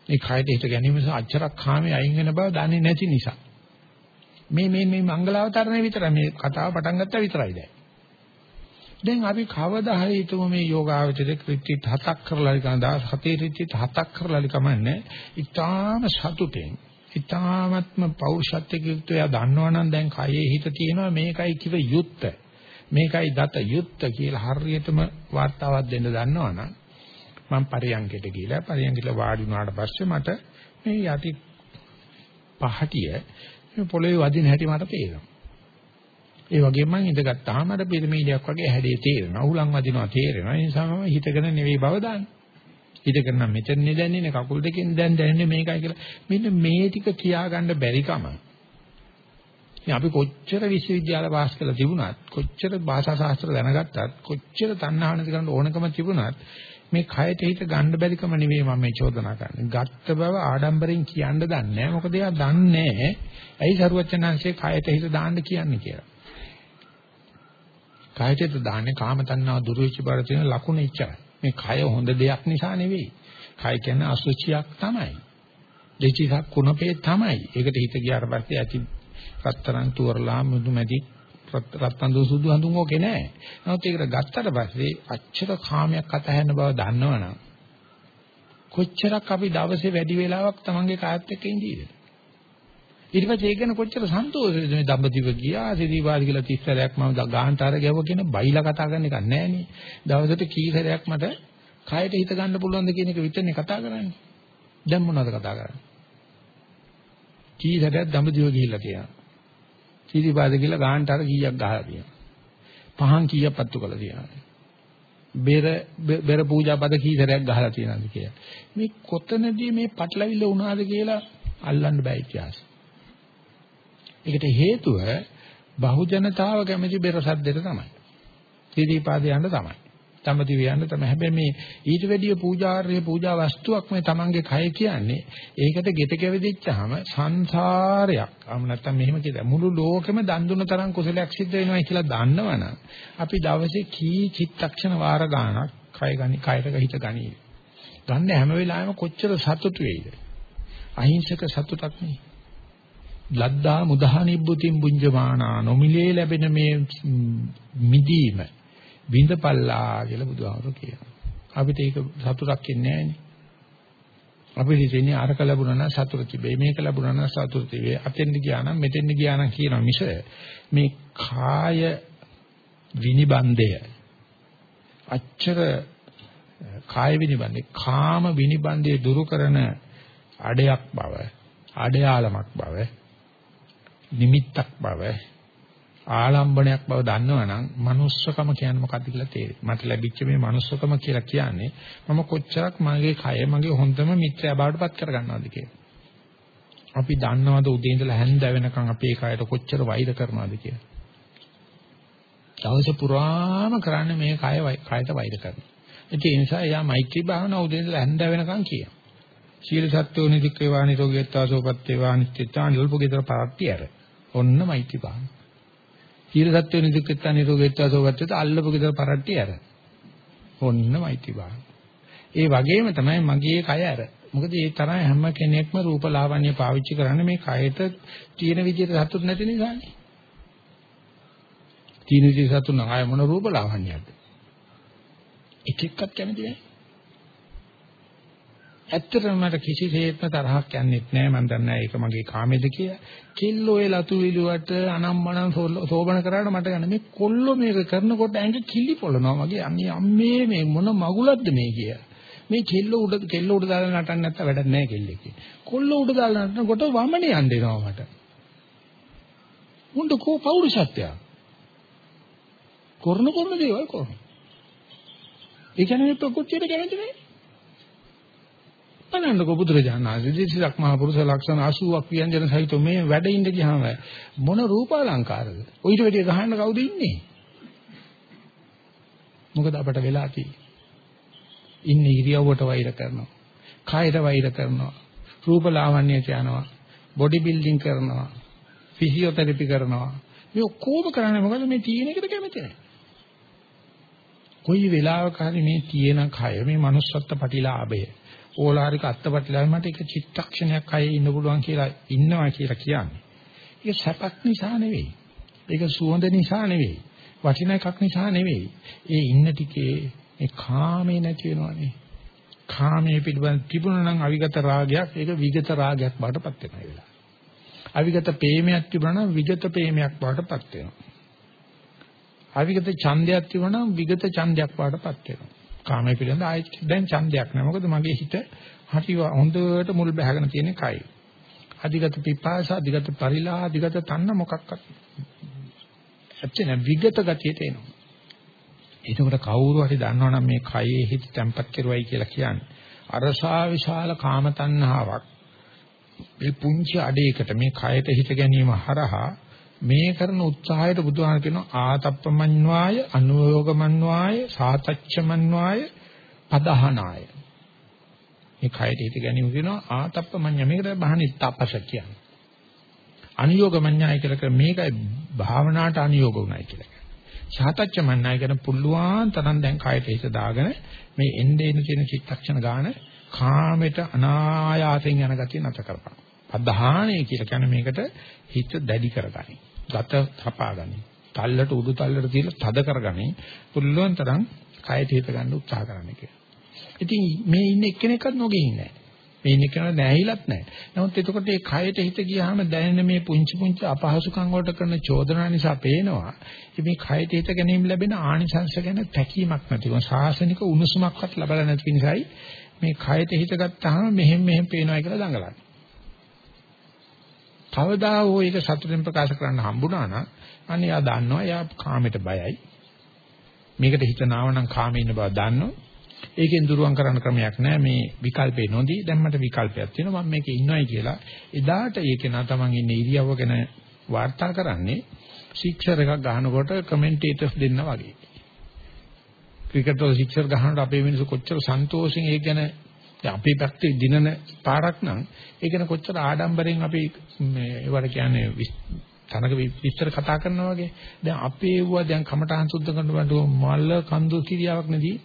මේ කායයට හිත ගැනීම නිසා අච්චරක් කාමයේ අයින් වෙන බව දන්නේ නැති නිසා. මේ මේ මේ මංගලාවතරණය විතර මේ කතාව පටන් ගත්තා විතරයි දැන්. දැන් අපි කවදා හරි හිතමු මේ යෝගාවචරේ ක්‍රිටිත් හතක් කරලා ගඳා හතේ ක්‍රිටිත් හතක් කරලා කමන්නේ ඊටාම සතුටෙන් ඊටාමත්ම පෞරුෂත්වයක යුක්තව එයා දන්නවනම් දැන් කයේ හිත තියෙනවා මේකයි කිව යුත්ත. මේකයි දත යුත්ත කියලා හරියටම වාතාවක් දෙන්න දන්නවනම් මම පරියංගයට ගිහිලා පරියංගිල වාඩි වුණාට පස්සේ මට මේ යටි පහටිය මේ පොළවේ වදින හැටි මට තේරෙනවා ඒ වගේම මම ඉඳගත්තාම අර පිරමීඩයක් වගේ හැඩේ තේරෙනවා. උලන් වදිනවා තේරෙනවා. ඒ නිසා මම හිතගෙන නෙවෙයි බව දාන්නේ. හිතගෙන නම් මෙතනනේ දැනෙන්නේ කකුල් දෙකෙන් දැන් දැනෙන්නේ මේකයි කියලා. මෙන්න මේ ටික කියාගන්න බැරිකම. ඉතින් අපි කොච්චර විශ්වවිද්‍යාල පාස් කරලා තිබුණත්, කොච්චර භාෂා ශාස්ත්‍ර දැනගත්තත්, කොච්චර තණ්හා නැති කරන්න ඕනකම තිබුණත් මේ කයට හිත ගන්න බැරිකම නෙවෙයි මම මේ චෝදනා කරන්නේ. ගත්ත බව ආඩම්බරෙන් කියන්න දන්නේ නැහැ. මොකද එයා දන්නේ ඇයි සරුවචනංශයේ කයට හිත දාන්න කියන්නේ කියලා. කයට හිත දාන්නේ කාම තණ්හාව දුරු වෙච්ච බර තියෙන ලකුණ ඉච්චරයි. මේ කය හොඳ දෙයක් නිසා නෙවෙයි. කය කියන්නේ අසුචියක් තමයි. දෙචිසක් කුණපේ තමයි. ඒකට හිත ගියාට පස්සේ ඇති රත්තරන් තුවරලා මුදු මැදි රත්තරන් දු සුදු හඳුන් ඕකේ නෑ. නමුත් ඒකට ගත්තට පස්සේ අච්චර කාමයක් අතහැරන බව දන්නවනම් කොච්චරක් අපි දවසේ වැඩි වෙලාවක් Tamange කායත් එක්ක ඉඳීද? ඊට පස්සේ ඒක ගැන කොච්චර සන්තෝෂද මේ දඹදිව ගියා සිරිවාද කියලා 30 සැරයක් මම ගාහන්තර ගැවුවා කියන බයිලා කතා කරන එක නෑනේ. දවසට කී සැරයක් මට කායට හිත ගන්න පුළුවන්ද කියන එක විතරනේ කතා කරන්නේ. දැන් මොනවද කතා කරන්නේ? කී සැරයක් දඹදිව ගිහිල්ලා තියෙනවා. සීරිපාද කියලා ගාහන්ට අර කීයක් ගහලා තියෙනවා. පහන් කීයක් පත්තු කරලා තියෙනවා. බෙර බෙර පූජා පද කී සැරයක් ගහලා තියෙනවද කියලා. මේ කොතනදී මේ පටලවිල්ල වුණාද කියලා අල්ලන්න බෑ ඉතිහාසය. ඒකට හේතුව බහුජනතාව කැමති බෙර සද්දෙට තමයි. සීරිපාද යන්න තමයි. දඹදිව යන්න තමයි. හැබැයි මේ ඊට වැඩිය පූජාර්ය පූජා වස්තුවක් මේ Tamange කය කියන්නේ. ඒකට ගෙට කැවිදිච්චාම සංසාරයක්. අම නැත්තම් මෙහෙම කියලා මුළු ලෝකෙම දන් දුන්න තරම් කුසලයක් සිද්ධ වෙනවා කියලා දන්නවනම් අපි දවසේ කී චිත්තක්ෂණ වාර ගාණක් කය ගනි කයට හිත ගනි. ගන්න හැම වෙලාවෙම කොච්චර සතුටු වෙයිද? අහිංසක සතුටක් නේ. ලද්දා මුදා නිබ්බුතින් බුඤ්ජමානා නොමිලේ ලැබෙන මේ මිදීම විඳපල්ලා කියලා බුදුහාමුදුරුවෝ කියනවා. අපිට ඒක සතුටක් ඉන්නේ නැහැනේ. අපිට ඉතින්නේ අරක ලැබුණා නම් සතුට තිබේ මේක ලැබුණා නම් සතුට තිබේ අතෙන්ද ගියා නම් මෙතෙන්ද ගියා නම් කියනවා මිස මේ කාය විනිබන්දය අච්චර කාය විනිබන්දේ කාම විනිබන්දේ දුරු කරන අඩයක් බව අඩයාලමක් බව නිමිත්තක් බව ආලම්බණයක් බව දන්නවනම් manussකම කියන්නේ මොකක්ද කියලා තේරෙයි. මට ලැබිච්ච මේ manussකම කියලා කියන්නේ මම කොච්චරක් මගේ කය මගේ හොඳම මිත්‍රයා බවට පත් කරගන්නවද කියලා. අපි දන්නවද උදේ ඉඳලා හැන්ද වෙනකන් අපේ කයට කොච්චර වෛර කරනවද කියලා. දවස පුරාම කරන්නේ මේ කය කයට වෛර කරනවා. ඒ නිසා එයා මෛත්‍රී භාවනාව උදේ ඉඳලා හැන්ද වෙනකන් කියනවා. සීල සත්‍යෝ නිදික් වේවා නිරෝගීත්වා සෝපත් වේවා නිත්‍යත්වා නිල්පෝගේතර පාර්ටි ඇර. ඔන්න මෛත්‍රී භාවනාව. සීල සත්‍ය නිදුක්කත්තා නිරෝගීත්වා සෝවත්ත අල්ලපු ගෙදර පරට්ටි ඇර. ඔන්න මෛත්‍රී භාව. ඒ වගේම තමයි මගේ කය ඇර. මොකද ඒ තරම් හැම කෙනෙක්ම රූප ලාවන්‍ය පාවිච්චි කරන්නේ මේ කයට තියෙන විදිහට සතුට නැති නිසානේ. තියෙන විදිහට සතුට නම් ආය මොන රූප ලාවන්‍යයක්ද? එක එක්කත් කැමති නැහැ. ඇත්තටම මට කිසිසේත්ම තරහක් යන්නේත් නැහැ මම දන්නේ ඒක මගේ කාමයේද කියලා. කෙල්ලෝ ඒ ලතු විලුවට අනම්මනම් සෝබන කරාට මට යන්නේ මේ කොල්ලෝ මේක කරනකොට ඇඟ කිලි පොළනවා වගේ අනේ අම්මේ මේ මොන මගුලක්ද මේ කිය. මේ කෙල්ලෝ උඩ කෙල්ලෝ උඩ දාලා නටන්න නැත්නම් වැඩක් නැහැ කෙල්ලෙක්. කොල්ලෝ උඩ දාලා නටනකොට වමනේ යන්න එනවා මට. මුන්ට කෝ පෞරුෂත්වය. කරන කරන දේවල් කරන. ඒ කියන්නේ මේ ප්‍රകൃතියට කැමති නැහැ. බලන්නකෝ බුදුරජාණන් වහන්සේ දෙසිලක් මහ පුරුෂ ලක්ෂණ 80ක් ව්‍යංජන සහිත මේ වැඩ ඉඳ ගියාම මොන රූපාලංකාරද? ඔය ඊට වැඩිය ගහන්න කවුද ඉන්නේ? මොකද අපට වෙලා තියෙන්නේ? ඉන්නේ ඉරියව්වට වෛර කරනවා. කායයට වෛර කරනවා. රූප ලාවන්‍යයට යනවා. බොඩි බිල්ඩින් කරනවා. ෆිසියෝതെරපි කරනවා. මේ ඔක්කොම කරන්නේ මොකද මේ තියෙන එකට කැමති නැහැ. කොයි වෙලාවක හරි මේ තියෙන කය මේ manussත්ත්ව ප්‍රතිලාභය ඕලාරික අත්පත්ලාව මට එක චිත්තක්ෂණයක් අයේ ඉන්න පුළුවන් කියලා ඉන්නවා කියලා කියන්නේ. ඒක සැපක් නිසා නෙවෙයි. ඒක සුවඳ නිසා නෙවෙයි. වටින එකක් නිසා නෙවෙයි. ඒ ඉන්න ටිකේ මේ කාමේ නැති වෙනවනේ. කාමයේ පිළිබඳ තිබුණා නම් අවිගත රාගයක් ඒක විගත රාගයක් බාටපත් වෙනවා ඒ වෙලාව. අවිගත ප්‍රේමයක් තිබුණා නම් විගත ප්‍රේමයක් බාටපත් වෙනවා. අවිගත ඡන්දයක් තිබුණා නම් විගත ඡන්දයක් බාටපත් වෙනවා. කාමයේ පිළිබඳ ආයෙත් දැන් ඡන්දයක් නැහැ. මොකද මගේ හිත හරි හොඳට මුල් බැහැගෙන තියෙන කයි. අධිගත පිපාස, අධිගත පරිලා, අධිගත තන්න මොකක්වත්. ඇත්තන විගත ගතියට එනවා. එතකොට කවුරු හරි දන්නවනම් මේ කයේ හිත තැම්පත් කරුවයි කියලා කියන්නේ. අරසා විශාල කාම තණ්හාවක් මේ පුංචි අඩේකට මේ කයට හිත ගැනීම හරහා මේ කරන උත්සාහයට බුදුහාම කියනවා ආතප්පමඤ්ඤාය අනුയോഗමඤ්ඤාය සාතච්ඡමඤ්ඤාය පදහනාය. මේ කයට හිත ගැනීම කියනවා ආතප්පමඤ්ඤ. මේකට බහනේ තපස කියන්නේ. අනුയോഗමඤ්ඤාය කියලා කර මේකයි භාවනාවට අනුയോഗ උනායි කියලා කියන්නේ. සාතච්ඡමඤ්ඤාය කියන පුළුවන් තරම් දැන් කයට හිත දාගෙන මේ එන්නේ එන කියන චිත්තක්ෂණ ගාන කාමයට අනායාසයෙන් යන ගතිය නැත කරපන්. අධහාණය කියලා කියන්නේ මේකට හිත දැඩි කරගන්නේ. ගත හපාගනි. තල්ලට උඩු තල්ලට තියලා තද කරගනි. පුළුවන් තරම් කයට හිත ගන්න උත්සාහ කරන්න කියලා. ඉතින් මේ ඉන්න එක්කෙනෙක්වත් නොගෙ ඉන්නේ නැහැ. මේ ඉන්න කෙනා නැහිලත් නැහැ. නමුත් එතකොට මේ කයට හිත ගියාම දැනෙන මේ පුංචි පුංචි අපහසුකම් වලට කරන චෝදනා නිසා පේනවා. මේ කයට හිත ගැනීම ලැබෙන ආනිසංශ ගැන තැකීමක් නැතිව සාසනික උණුසුමක්වත් ලැබලා නැති නිසායි මේ කයට හිත ගත්තාම මෙහෙම මෙහෙම පේනවා කියලා දඟලන්නේ. කවදා හෝ ඒක සතුටින් ප්‍රකාශ කරන්න හම්බුණා නම් අන්න එයා දන්නවා එයා කාමයට බයයි. මේකට හිතනාව නම් කාමේ ඉන්න බව දන්නවා. ඒකෙන් දුරුවන් කරන්න ක්‍රමයක් නැහැ මේ විකල්පේ නොදී දැන් මට විකල්පයක් තියෙනවා මම මේකේ ඉන්නවයි කියලා එදාට ඒක නා තමන් ඉන්නේ ඉරියව්ව ගැන වාර්තා කරන්නේ ශික්ෂර එකක් ගහනකොට කමෙන්ටේටර්ස් දෙන්න වගේ ක්‍රිකට් වල සික්සර් ගහනකොට අපේ මිනිස්සු කොච්චර සන්තෝෂෙන් ඒක ගැන දැන් අපේ පැත්තේ දිනන පාරක් නම් ඒක ගැන කොච්චර ආඩම්බරෙන් අපි මේ ඒවට කියන්නේ තනක විස්තර කතා කරනවා වගේ දැන් අපේ වුණා දැන් කමටහන් සුද්ධ කරනකොට මල්ල කන්දු කිරියාවක් නැදී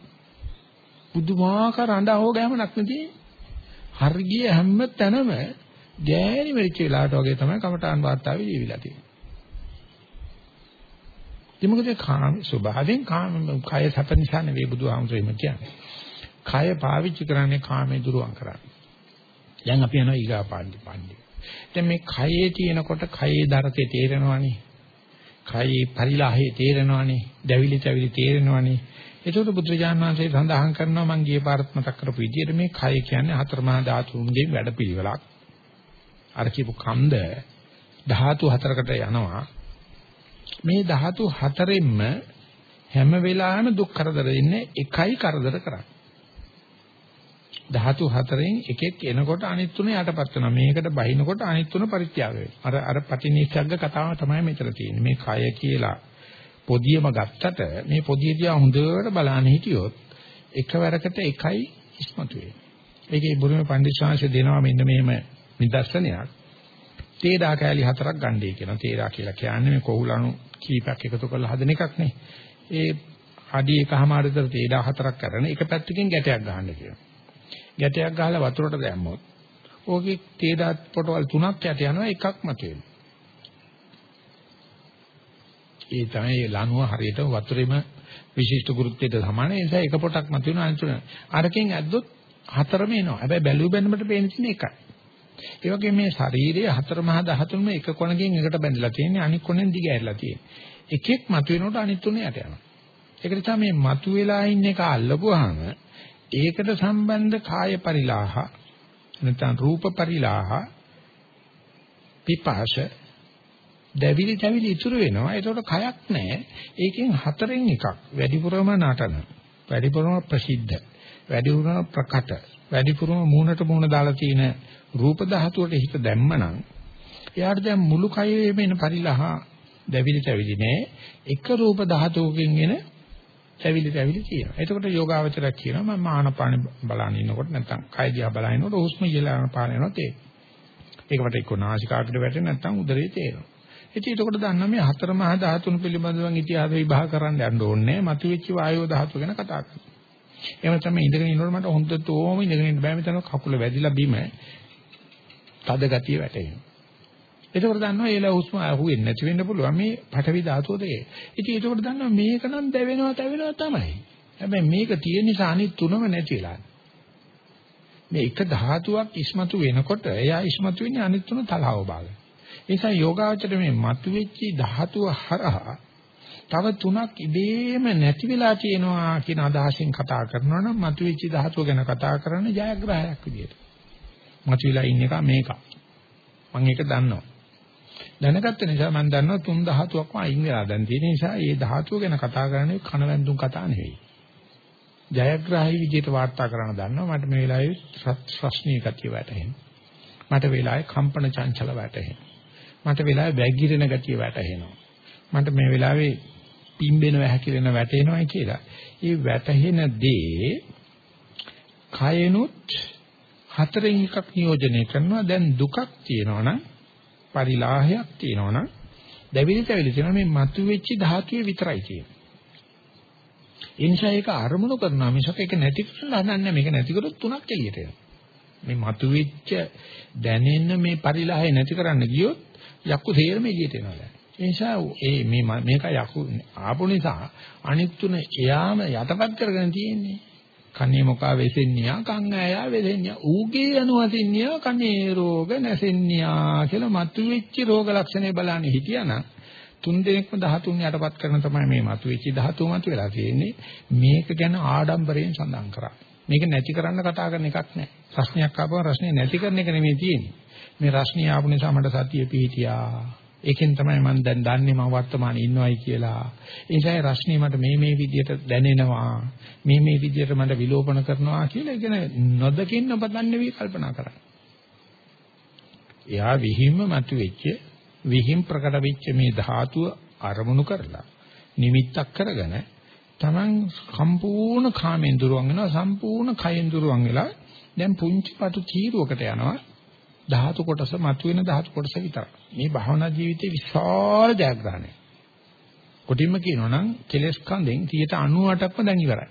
පුදුමාකාර අඬහෝ ගෑමක් නැදී හර්ගිය හැම තැනම ගෑණි වෙච්ච වෙලාවට වගේ තමයි කමටහන් වාර්තාවේ ජීවිලා තියෙන්නේ ඒ මොකද කාම ස්වභාවයෙන් කාම කය සැප නිසා නෙවෙයි බුදුහාමුදුරේම කියන්නේ. කය පාවිච්චි කරන්නේ කාමේ දුරුවන් කරන්න. දැන් අපි යනවා ඊගා පාණ්ඩි පාණ්ඩි. දැන් මේ කයේ තියෙනකොට කයේ දරතේ තේරෙනවනේ. කයේ පරිලාහේ තේරෙනවනේ. දැවිලි තැවිලි තේරෙනවනේ. ඒකට බුදුරජාණන් වහන්සේ සඳහන් කරනවා මම ගියේ පාරත් මතක් කරපු විදිහට මේ කය කියන්නේ හතර මහා ධාතුන්ගේ වැඩපිළිවෙලක්. අර කියපු කන්ද ධාතු හතරකට යනවා. මේ ධාතු හතරෙන්ම හැම වෙලාවෙම දුක් කරදර දෙන්නේ එකයි කරදර කරන්නේ. ධාතු හතරෙන් එකෙක් එනකොට අනිත් තුන යටපත් වෙනවා. මේකට බහිනකොට අනිත් තුන පරිත්‍යාග වෙනවා. අර අර පටිනිස්සග්ග කතාව තමයි මෙතන තියෙන්නේ. මේ කය කියලා පොදියම ගත්තට මේ පොදිය දිහා හොඳට බලන්න හිටියොත් එකවරකට එකයි ඉස්මතු වෙන්නේ. ඒකේ බුරුමේ පඬිස්සාංශ දෙනවා මෙන්න මෙහෙම නිදර්ශනයක්. තේරා කෑලි හතරක් ගන්නයි කියනවා. තේරා කියලා කියන්නේ මේ කොහුලණු කීපයක් එකතු කරලා හදන එකක් නේ. ඒ අඩි එකමාරතර තේරා හතරක් කරන එක පැත්තකින් ගැටයක් ගහන්න කියනවා. ගැටයක් ගහලා වතුරට දැම්මොත් ඕකේ තේරා පොටවල් තුනක් යට යනවා එකක් මතුවෙනවා. ඒ තමයි ලණුව හරියට වතුරෙම විශිෂ්ට ගුරුත්වයට සමාන ඒ නිසා එක පොටක් මතුවෙනවා අනිත් තුන. අරකින් ඇද්දොත් හතරම එනවා. හැබැයි බැලු බැලමට පේන්නේ එකයි. ඒ වගේ මේ ශරීරයේ හතර මහා ධාතුන්ම එක කොනකින් එකට බැඳලා තියෙන්නේ අනිත් කොනෙන් දිග ඇරලා තියෙන්නේ. එකෙක් මතුවෙනකොට අනිත් තුනේ යට යනවා. ඒක නිසා මේ මතුවලා ඉන්න එක අල්ලපුවාම ඒකට සම්බන්ධ කාය පරිලාහ නැත්නම් රූප පරිලාහ පිපාස දැවිලි දැවිලි ඉතුරු වෙනවා. ඒකට කයක් නැහැ. ඒකෙන් හතරෙන් එකක් වැඩිපුරම නටන. වැඩිපුරම ප්‍රසිද්ධ. වැඩිපුරම ප්‍රකට. වැඩිපුරම මූණට මූණ දාලා තියෙන රූප ධාතුවට හිත දැම්මනම් එයාට දැන් මුළු කයෙම එන පරිලහ දැවිලි තැවිලි නෑ එක රූප ධාතුවකින් එන තැවිලි තැවිලි කියනවා. එතකොට යෝගාවචරයක් කියනවා මම ආනපාන බලන ඉන්නකොට නැත්නම් කය දිහා බලනකොට හුස්ම ඉහළම පාන යනවා තේ. ඒකට එක්ක නාසිකාග්‍රේ වැටෙන නැත්නම් උදරේ තේරෙනවා. ඉතින් එතකොට දන්නා මේ හතර මහා ධාතුන් පිළිබඳව ඉතිහාස විභාග කරන්න යන්න ඕනේ මතුවෙච්ච වායෝ ධාතුව ගැන කතා කරනවා. එහෙම තමයි ඉඳගෙන ඉන්නකොට මට හොඳට ඕම ඉඳගෙන ඉන්න බෑ මෙතන කකුල වැදිලා බිම තද ගතිය වැටෙනවා. ඒකෝර දන්නවා ඒලා හුස්ම අහුවෙන්නේ නැති වෙන්න පුළුවන් මේ පඨවි ධාතුව දෙකේ. ඉතින් ඒකෝර දන්නවා මේක නම් දැවෙනවා දැවෙනවා තමයි. හැබැයි මේක තියෙන නිසා අනිත් තුනම නැති වෙලා. මේ එක ධාතුවක් ඉස්මතු වෙනකොට එයා ඉස්මතු වෙන්නේ අනිත් තුන තලාව භාග. ඒ නිසා යෝගාචර මේ මතුවෙච්ච ධාතුව හරහා තව තුනක් ඉබේම නැති වෙලා තියෙනවා කියන අදහසින් කතා කරනවා නම් මතුවෙච්ච ධාතුව ගැන කතා කරන ජයග්‍රහයක් විදියට. මතුවලා ඉන්න එක මේක. මම ඒක දන්නවා. දැනගත්ත නිසා මම දන්නවා තුන් ධාතුවක්ම අයින් වෙලා දැන් තියෙන නිසා ඒ ධාතුව ගැන කතා කරන්නේ කනවැන්දුන් කතා නෙවෙයි. ජයග්‍රාහී විදියට වාර්තා කරන්න දන්නවා මට මේ වෙලාවේ ප්‍රශ්නීය ගතිය වැටහෙනවා. මට වෙලාවේ කම්පන චංචල වැටහෙනවා. මට වෙලාවේ වැගිරෙන ගතිය වැටහෙනවා. මට මේ වෙලාවේ පිම්බෙන වැහැකිරෙන වැටෙනවයි කියලා. ඒ වැටහෙන දේ කයනොත් හතරෙන් එකක් නියෝජනය කරනවා දැන් දුකක් තියෙනවනම් පරිලාහයක් තියෙනවනම් දැවිලි තැවිලි තියෙනවා මේ මතුවෙච්ච ධාතුවේ විතරයි තියෙන්නේ. ඒ නිසා ඒක අරමුණු කරනවා මිසක ඒක නැති කරලා හදන්නේ මේක නැති කරොත් තුනක් එළියට එනවා. මේ මතුවෙච්ච දැනෙන මේ පරිලාහය නැති කරන්න ගියොත් යක්කු තේරම එළියට එනවා දැන්. ඒ නිසා ඒ මේ මේක යකු ආපු නිසා අනිත් තුන එයාම යටපත් කරගෙන තියෙන්නේ. කන්නේ මොකා වෙසෙන්නියා කන් ඈයා වෙසෙන්නියා. ඌගේ යනුවසින්නියා කනේ රෝග නැසෙන්නියා කියලා මතුවෙච්ච රෝග ලක්ෂණේ බලන්නේ හිටියානම් තුන් දෙනෙක්ම 13 යටපත් කරන තමයි මේ මතුවෙච්ච 13 මතු වෙලා තියෙන්නේ. මේක ගැන ආඩම්බරයෙන් සඳහන් කරා. මේක නැති කරන්න කතා කරන එකක් නෑ. ප්‍රශ්නයක් ආපුවම රශ්නේ නැති කරන එක නෙමෙයි තියෙන්නේ. මේ රශ්නිය ආපු නිසා මට සතිය පිහිටියා. ඒකෙන් තමයි මම දැන් දන්නේ මම වර්තමානයේ ඉන්නවයි කියලා. ඒ නිසා රශ්මිය මට මේ මේ විදියට දැනෙනවා. මේ මේ විදියට මට විලෝපන කරනවා කියලා ඉගෙන නොදකින් නොපතන්නේ වී කල්පනා කරා. එයා විහිම්ම මතුවෙච්ච විහිම් ප්‍රකට වෙච්ච මේ ධාතුව අරමුණු කරලා නිමිත්තක් කරගෙන Taman සම්පූර්ණ කාමෙන් දුරවන් වෙනවා සම්පූර්ණ කයෙන් දුරවන් වෙලා දැන් පුංචි පටු තීරුවකට යනවා ධාතු කොටස මතුවෙන ධාතු කොටස විතරයි. මේ භවනා ජීවිතේ විශාල ජයග්‍රහණයක්. කොටින්ම කියනවා නම් කෙලස් කඳෙන් 98%ක්ම දැන් ඉවරයි.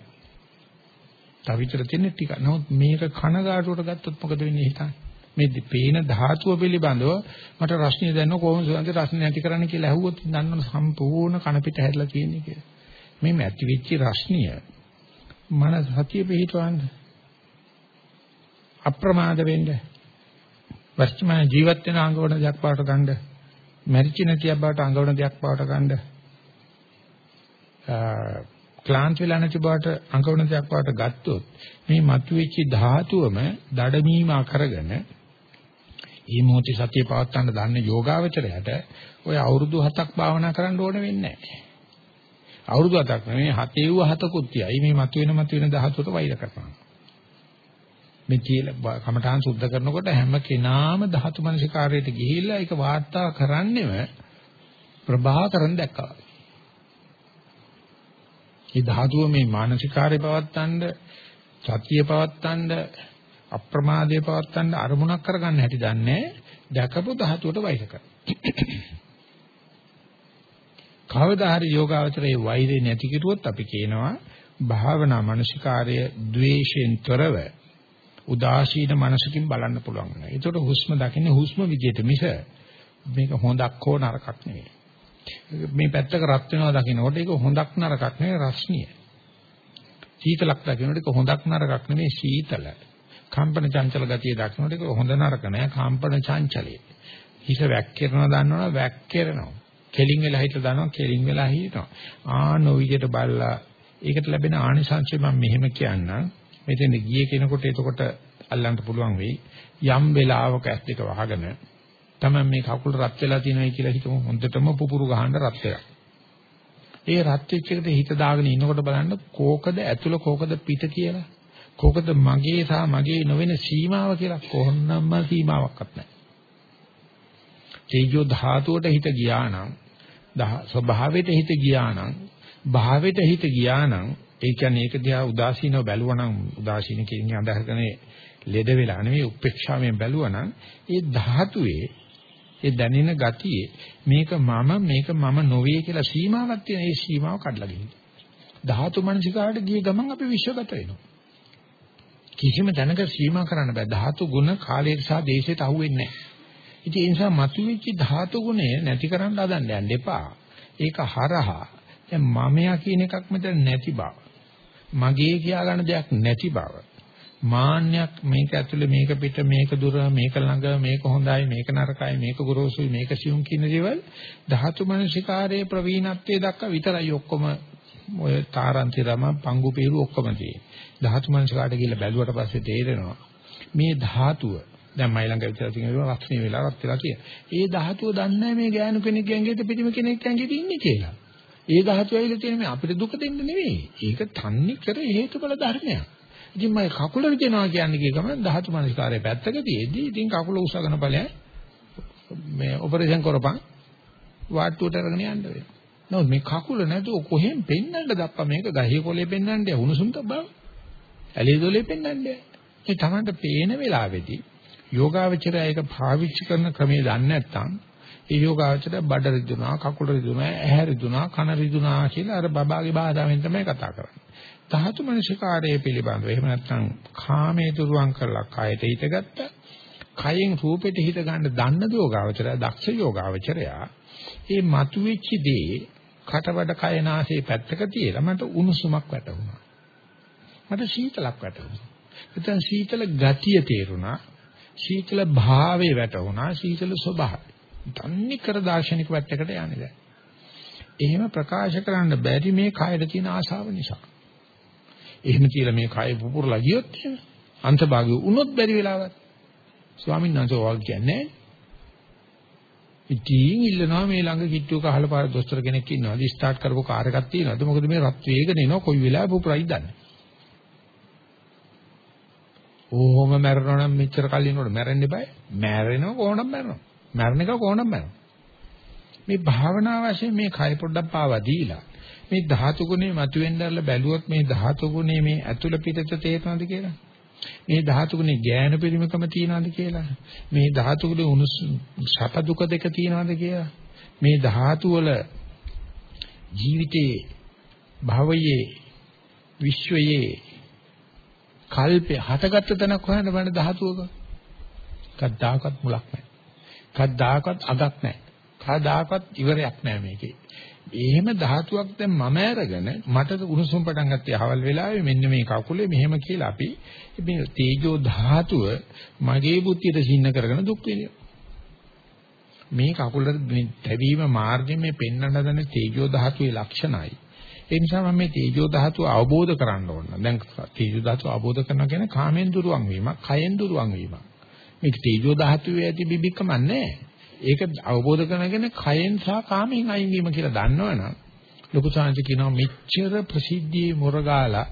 තව විතර තියෙන ටික. නමුත් මේක කනගාටුවට ගත්තොත් මොකද වෙන්නේ හිතන්නේ? මේ පේන ධාතුව පිළිබඳව මට රශ්නිය දැනන කොහොමද සුවඳ රශ්නිය නැති කරන්න කියලා ඇහුවොත් දන්නව සම්පූර්ණ කන පිට හැදලා තියෙන්නේ කියලා. මේ ඇති වෙච්ච රශ්නිය මන සතිය පිහිටවන්න අප්‍රමාද වෙන්න වර්තමාන ජීවත් වෙන අංගවන දෙයක් පාට ගන්න මැරිච්ච නැතිව බවට අංගවන දෙයක් පාට ගන්න ක්ලාන්ත වෙලා නැති බවට අංගවන දෙයක් පාට ගත්තොත් මේ මතුවෙච්ච ධාතුවම දඩමීමා කරගෙන මේ මොහොතේ සතිය පවත්වන්න දන්න යෝගාවචරයට ඔය අවුරුදු 7ක් භාවනා කරන්න ඕන වෙන්නේ නැහැ. අවුරුදු 7ක් නෙමෙයි 7 වූ 7කුත් තියයි මේ මතුවෙන මතුවෙන ධාතුවට වෛර කරනවා. මේ කියලා කමඨාන් සුද්ධ කරනකොට හැම කෙනාම ධාතු මනසිකාරයට ගිහිල්ලා ඒක වාර්තා කරන්නෙම ප්‍රභාකරන් දැක්කා. මේ ධාතුව මේ මානසිකාරය පවත්තන්න සතිය පවත්තන්න අප්‍රමාදයේ පවත්තන්න අරමුණක් කරගන්න හැටි දන්නේ දැකපු ධාතුවට වෛර කවදා හරි යෝගාවචරයේ වෛරය නැති කිරුවොත් අපි කියනවා භාවනා මානසිකාර්ය ද්වේෂයෙන් තොරව උදාසීන මනසකින් බලන්න පුළුවන් වෙනවා. ඒකට හුස්ම දකින්නේ හුස්ම විදියට මිස මේක හොඳක් හෝ නරකක් නෙවෙයි. මේ පැත්තක රත් වෙනවා දකින්නකොට ඒක හොඳක් නරකක් නෙවෙයි රස්නිය. සීතලක් දකින්නකොට ඒක හොඳක් නරකක් නෙවෙයි සීතල. කම්පන චංචල ගතිය දක්නකොට ඒක හොඳ නරක නෑ කම්පන චංචලයේ. හිත වැක්කිරනවා දන්නවනේ වැක්කිරනවා. කෙලින් වෙලා හිට දන්නවා කෙලින් වෙලා හිටනවා. ආ නොවිජට බල්ලා ඒකට ලැබෙන ආනිසංශය මම මෙහෙම කියන්නම්. මෙතන ගියේ කෙනෙකුට එතකොට අල්ලන්න පුළුවන් වෙයි. යම් වෙලාවක ඇස් දෙක වහගෙන තමයි මේ කකුල රත් වෙලා තියෙනයි කියලා හිතමු හොඳටම පුපුරු ගහන්න රත් වෙලා. ඒ රත් වෙච්ච එකට හිත දාගෙන ඉන්නකොට බලන්න කෝකද ඇතුළ කෝකද පිට කියලා. කොකද මගේ සහ මගේ නොවන සීමාව කියලා කොහොන්නම්ම සීමාවක්වත් නැහැ. තේජෝ ධාතුවට හිත ගියා නම් ස්වභාවයට හිත ගියා නම් භාවයට හිත ගියා නම් ඒ කියන්නේ ඒක දිහා උදාසීනව බැලුවා නම් උදාසීන කියන්නේ අදහකනේ ලෙඩ වෙලා නෙවෙයි උපේක්ෂාවෙන් බැලුවා නම් ඒ ධාතුවේ ඒ දැනෙන ගතියේ මේක මම මේක මම නොවේ කියලා සීමාවක් තියෙන ඒ සීමාව කඩලා ගිහින් ධාතු මනසිකාට ගිය ගමන් අපි විශ්වගත වෙනවා කිසිම දැනක සීමා කරන්න බෑ. ධාතු ගුණ කාලයට සහ දේශයට අහු වෙන්නේ නැහැ. ඉතින් ඒ නිසා මතුවෙච්ච ධාතු ගුණය නැති කරන්න හදන්න යන්න එපා. ඒක හරහා දැන් මමයා කියන එකක් මෙතන නැති බව. මගේ කියා ගන්න දෙයක් නැති බව. මාන්නයක් මේක ඇතුලේ මේක පිට මේක දුර මේක ළඟ මේක හොඳයි මේක නරකයි මේක ගොරෝසුයි මේක සියුම් කියන දේවල් ධාතු මනසිකාරයේ ප්‍රවීණත්වයේ දක්වා විතරයි ඔක්කොම ඔය තාරන්ති රම පංගු peeru ඔක්කොම තියෙන්නේ. ධාතු මනසකට ගිහිල්ලා බැලුවට පස්සේ තේරෙනවා මේ ධාතුව දැන් මයි ළඟ විතර තියෙනවා රක්ෂණය වෙලා රත් වෙලා කිය. ඒ ධාතුව දන්නේ මේ ගෑනු කෙනෙක් ඇඟේද පිටිම කෙනෙක් ඇඟේද ඉන්නේ කියලා. ඒ ධාතුව ඇවිල්ලා තියෙන මේ අපිට දුක දෙන්න නෙවෙයි. ඒක තන්නේ කර හේතුඵල ධර්මයක්. ඉතින් මම කකුල රිදෙනවා කියන්නේ කිය ගමන් ධාතු මනස්කාරයේ පැත්තක තියේදී ඉතින් කකුල උසගෙන ඵලයන් මේ ඔපරේෂන් කරපන් වාට්ටුවට අරගෙන යන්න වෙනවා. නමුත් මේ කකුල නැතුව කොහෙන් පෙන්නන්නද අප්පා මේක ගහේ කොලේ පෙන්නන්නේ උණුසුම්ට බව. ඇලේ දොලේ පෙන්නන්නේ. මේ Tamanට පේන වෙලාවේදී යෝගාවචරය ඒක පාවිච්චි කරන ක්‍රමයේ දන්නේ නැත්නම් ඒ යෝගාවචරය බඩ රිදුනා, කකුල රිදුනා, ඇහැ රිදුනා, කන රිදුනා කියලා අර බබාගේ බාධාවෙන් තමයි කතා කරන්නේ. ධාතු මනසිකාරයේ පිළිබඳව එහෙම නැත්නම් කාමයේ දුරුවන් කරලා කයට හිතගත්තා. කයෙන් රූපෙට හිත ගන්න දන්න යෝගාවචරය, දක්ෂ යෝගාවචරය. මේ මතුවෙච්ච දේ කටවඩ කය නාසයේ පැත්තක තියලා මට උණුසුමක් වැටුණා. මට සීතලක් වැටුණා. නැත්නම් සීතල ගතිය තේරුණා. සීතල භාවය වැටුණා. සීතල ස්වභාවය. තන්නේ කර දාර්ශනික පැත්තකට යන්නේ දැන්. එහෙම ප්‍රකාශ කරන්න බැරි මේ කයද තියෙන ආශාව නිසා. එහෙම කියලා මේ කය පුපුරලා ගියොත් එහෙම අන්තභාගී වුණොත් බැරි වෙලාවක්. ස්වාමීන් වහන්සේ වාල් කියන්නේ ඉතින් ඉල්ලනවා මේ ළඟ කිට්ටුවක අහලා පාර දොස්තර කෙනෙක් ඉන්නවාද ස්ටාර්ට් කරපු කාර් එකක් තියෙනවද මොකද මේ රත් වේගන එනවා කොයි වෙලාවෙ පුපුරයිද දන්නේ ඕම මැරෙනවා නම් මෙච්චර කල් ඉන්නකොට මැරෙන්න eBay. මැරෙනව කොහොමනම් මැරෙනවා. මැරෙන එක කොහොමනම් මැරෙනවා. මේ භාවනා වශයෙන් මේ කය පොඩ්ඩක් පාවා දීලා මේ ධාතු ගුණේ මතුවෙන්නදලා බැලුවොත් මේ ධාතු ගුණේ මේ ඇතුළ පිටත තේරෙනවද කියලා? මේ ධාතු ගුණේ ඥාන පරිමකම තියනවද කියලා? මේ ධාතු ගුණේ උණුසුම් සැප දුක දෙක තියනවද කියලා? මේ ධාතු වල ජීවිතයේ භවයේ විශ්වයේ කල්පේ හටගත්ත තැනක් හොයන්න බෑ ධාතුවක. කද්දාකත් මුලක් නැහැ. කද්දාකත් අගක් නැහැ. කද්දාකත් ඉවරයක් නැහැ මේකේ. එහෙම ධාතුවක් දැන් මම අරගෙන මට උණුසුම් පටන් ගත්තේ අහවල් වෙලාවේ මෙන්න මේ කකුලේ මෙහෙම කියලා අපි මේ තේජෝ ධාතුව මගේ බුද්ධියට සින්න කරගෙන දුක් විඳිනවා. මේ කකුල තැවීම මාර්ගයෙන් මේ පෙන්වන්න දන තේජෝ ධාතුවේ ලක්ෂණයි. ඒ නිසා මම මේ තේජෝ ධාතුව අවබෝධ කරගන්න ඕන. දැන් තේජෝ ධාතුව අවබෝධ කරනවා කියන්නේ කාමෙන් දුරවන් වීමක්, කයෙන් දුරවන් වීමක්. මේක තේජෝ ධාතුවේ ඇති බිබිකම නැහැ. ඒක අවබෝධ කරගෙන කයෙන් සහ කාමෙන් අයින් වීම කියලා දන්නවනම් ලොකු සාංශ කියනවා මෙච්චර ප්‍රසිද්ධියේ මොරගාලා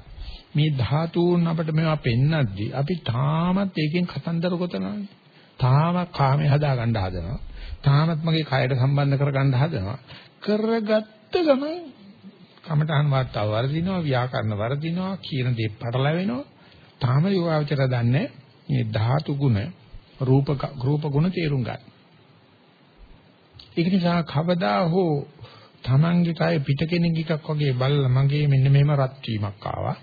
මේ ධාතුන් අපිට මේවා පෙන්නද්දි අපි තාමත් ඒකෙන් කතන්දර ගොතනවා. තාමත් කාමේ හදා ගන්න හදනවා. තාමත් මගේ කයට සම්බන්ධ කරගන්න හදනවා. කරගත්ත ගමන් කමඨහන් වාර්තාව වර්ධිනවා, ව්‍යාකරණ වර්ධිනවා, කියන දේ පටලැවෙනවා. තාම යෝගාවචර දන්නේ මේ ධාතු ගුණ, රූප රූප ගුණ තේරුම් ගන්න. ඒක නිසා කවදා හෝ තමන්ගේ කය පිට කෙනෙක් එකක් වගේ බලලා මගේ මෙන්න මෙහෙම රත් වීමක් ආවා.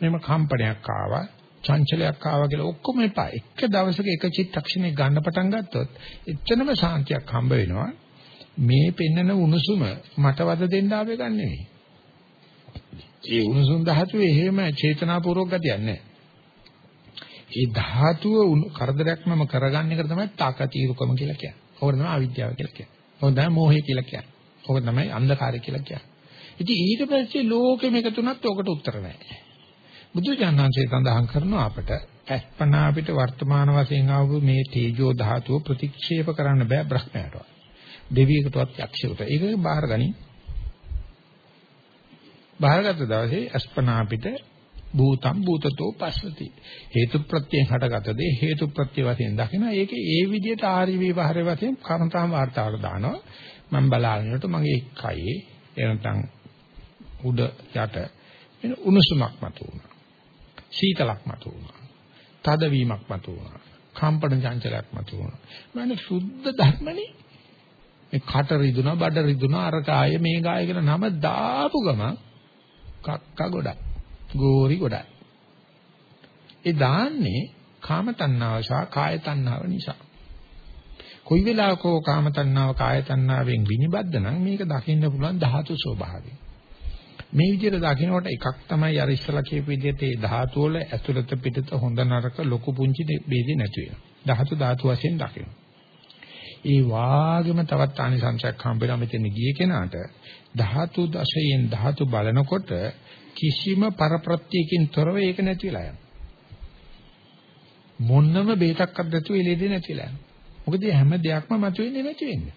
මෙහෙම කම්පනයක් ආවා. චංචලයක් ආවා කියලා ඔක්කොම එපා. එක දවසක එක චිත්තක්ෂණයක් ගන්න පටන් ගත්තොත් එච්චනම සාන්තියක් හම්බ වෙනවා. මේ පෙන්නන උණුසුම මට වද දෙන්න ආවේ ගන්න නෙවෙයි. ඒ උණුසුම් ධාතුවේ එහෙම චේතනාපූර්වක ගතියක් නැහැ. ඒ ධාතුව කරදරයක් මම කරගන්න එක තමයි තාකතිරුකම කියලා කියන්නේ. ඕක තමයි අවිද්‍යාව කියලා කියන්නේ. ඕක තමයි මෝහය කියලා කියන්නේ. ඕක තමයි අන්ධකාරය කියලා කියන්නේ. ඉතින් ඊට පස්සේ ලෝකෙම එකතුනත් ඕකට උත්තර නැහැ. බුදු ජානන්සේ සඳහන් කරනවා අපට අස්පනා අපිට වර්තමාන වශයෙන් ආව මේ තේජෝ ධාතුව ප්‍රතික්ෂේප කරන්න බෑ බ්‍රහ්මයාට. දෙවියෙකුටවත් යක්ෂයෙකුට. ඒක බාහිර ගනින්. බාහිරගත දවසේ අස්පනා අපිට භූතම් භූතතෝ පස්සති. හේතු ප්‍රත්‍යයෙන් හටගත දේ හේතු ප්‍රත්‍ය වශයෙන් දකින ඒක ඒ විදිහට ආරි විවහරේ වශයෙන් කර්මතාම වාර්තාවට දානවා. මම බලාගෙනට මගේ කයේ එනතන් උඩ යට වෙන උණුසුමක් මතු වුණා. සීතලක් මතු වුණා. තදවීමක් මතු වුණා. කම්පන චංචලයක් මතු වුණා. මම සුද්ධ ධර්මනේ මේ කට රිදුනා බඩ රිදුනා අර කාය මේ කාය කියලා නම දාපු ගමන් කක්ක ගොඩක් ගෝරි ගොඩක් ඒ දාන්නේ කාම තණ්හාව සහ කාය තණ්හාව නිසා. කොයි වෙලාවකෝ කාම තණ්හාව කාය තණ්හාවෙන් විනිබද්ද නම් මේක දකින්න පුළුවන් ධාතු ස්වභාවය. මේ විදිහට දකින්නකොට එකක් තමයි අර ඉස්සලා කියපු විදිහට ඒ ධාතු වල ඇතුළත පිටත හොඳ නරක ලොකු පුංචි ભેදේ නැති වෙනවා. ධාතු ධාතු වශයෙන් දකින්න ඒ වාගෙම තවත් ආනිසංසයක් හම්බෙලා මෙතන ගියේ කෙනාට ධාතු දශයෙන් ධාතු බලනකොට කිසිම පරප්‍රත්‍යයකින් තොරව ඒක නැති වෙලා යනවා. මොන්නම බේතක්වත් නැතුව එළියදී නැතිලා යනවා. මොකද හැම දෙයක්ම මතුවෙන්නේ නැති වෙන්නේ.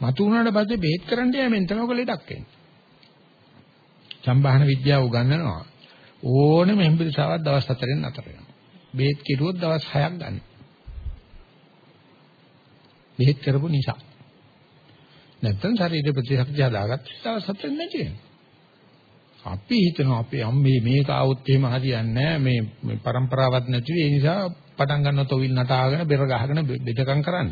මතු වුණාට පස්සේ බේත් කරන්න යෑමෙන් තමයි ඔක ලෙඩක් වෙන්නේ. සම්භාහන විද්‍යාව උගන්වනවා ඕනෙම එම්බිරිසාවක් දවස් 4ෙන් නතර වෙනවා. බේත් කිරුවොත් දවස් 6ක් ගන්න. බෙහෙත් කරපු නිසා. නැත්තම් ශරීර ප්‍රතිශක්තිය හදාගත්ත දවස් හතෙන් නැති වෙනවා. අපි හිතනවා අපේ අම්මේ මේක આવොත් එහෙම හරියන්නේ නැහැ මේ මේ પરම්පරාවක් නැති ඒ නිසා පටන් ගන්න තොවිල් නටාගෙන බෙර ගහගෙන බෙදකම් කරන්න.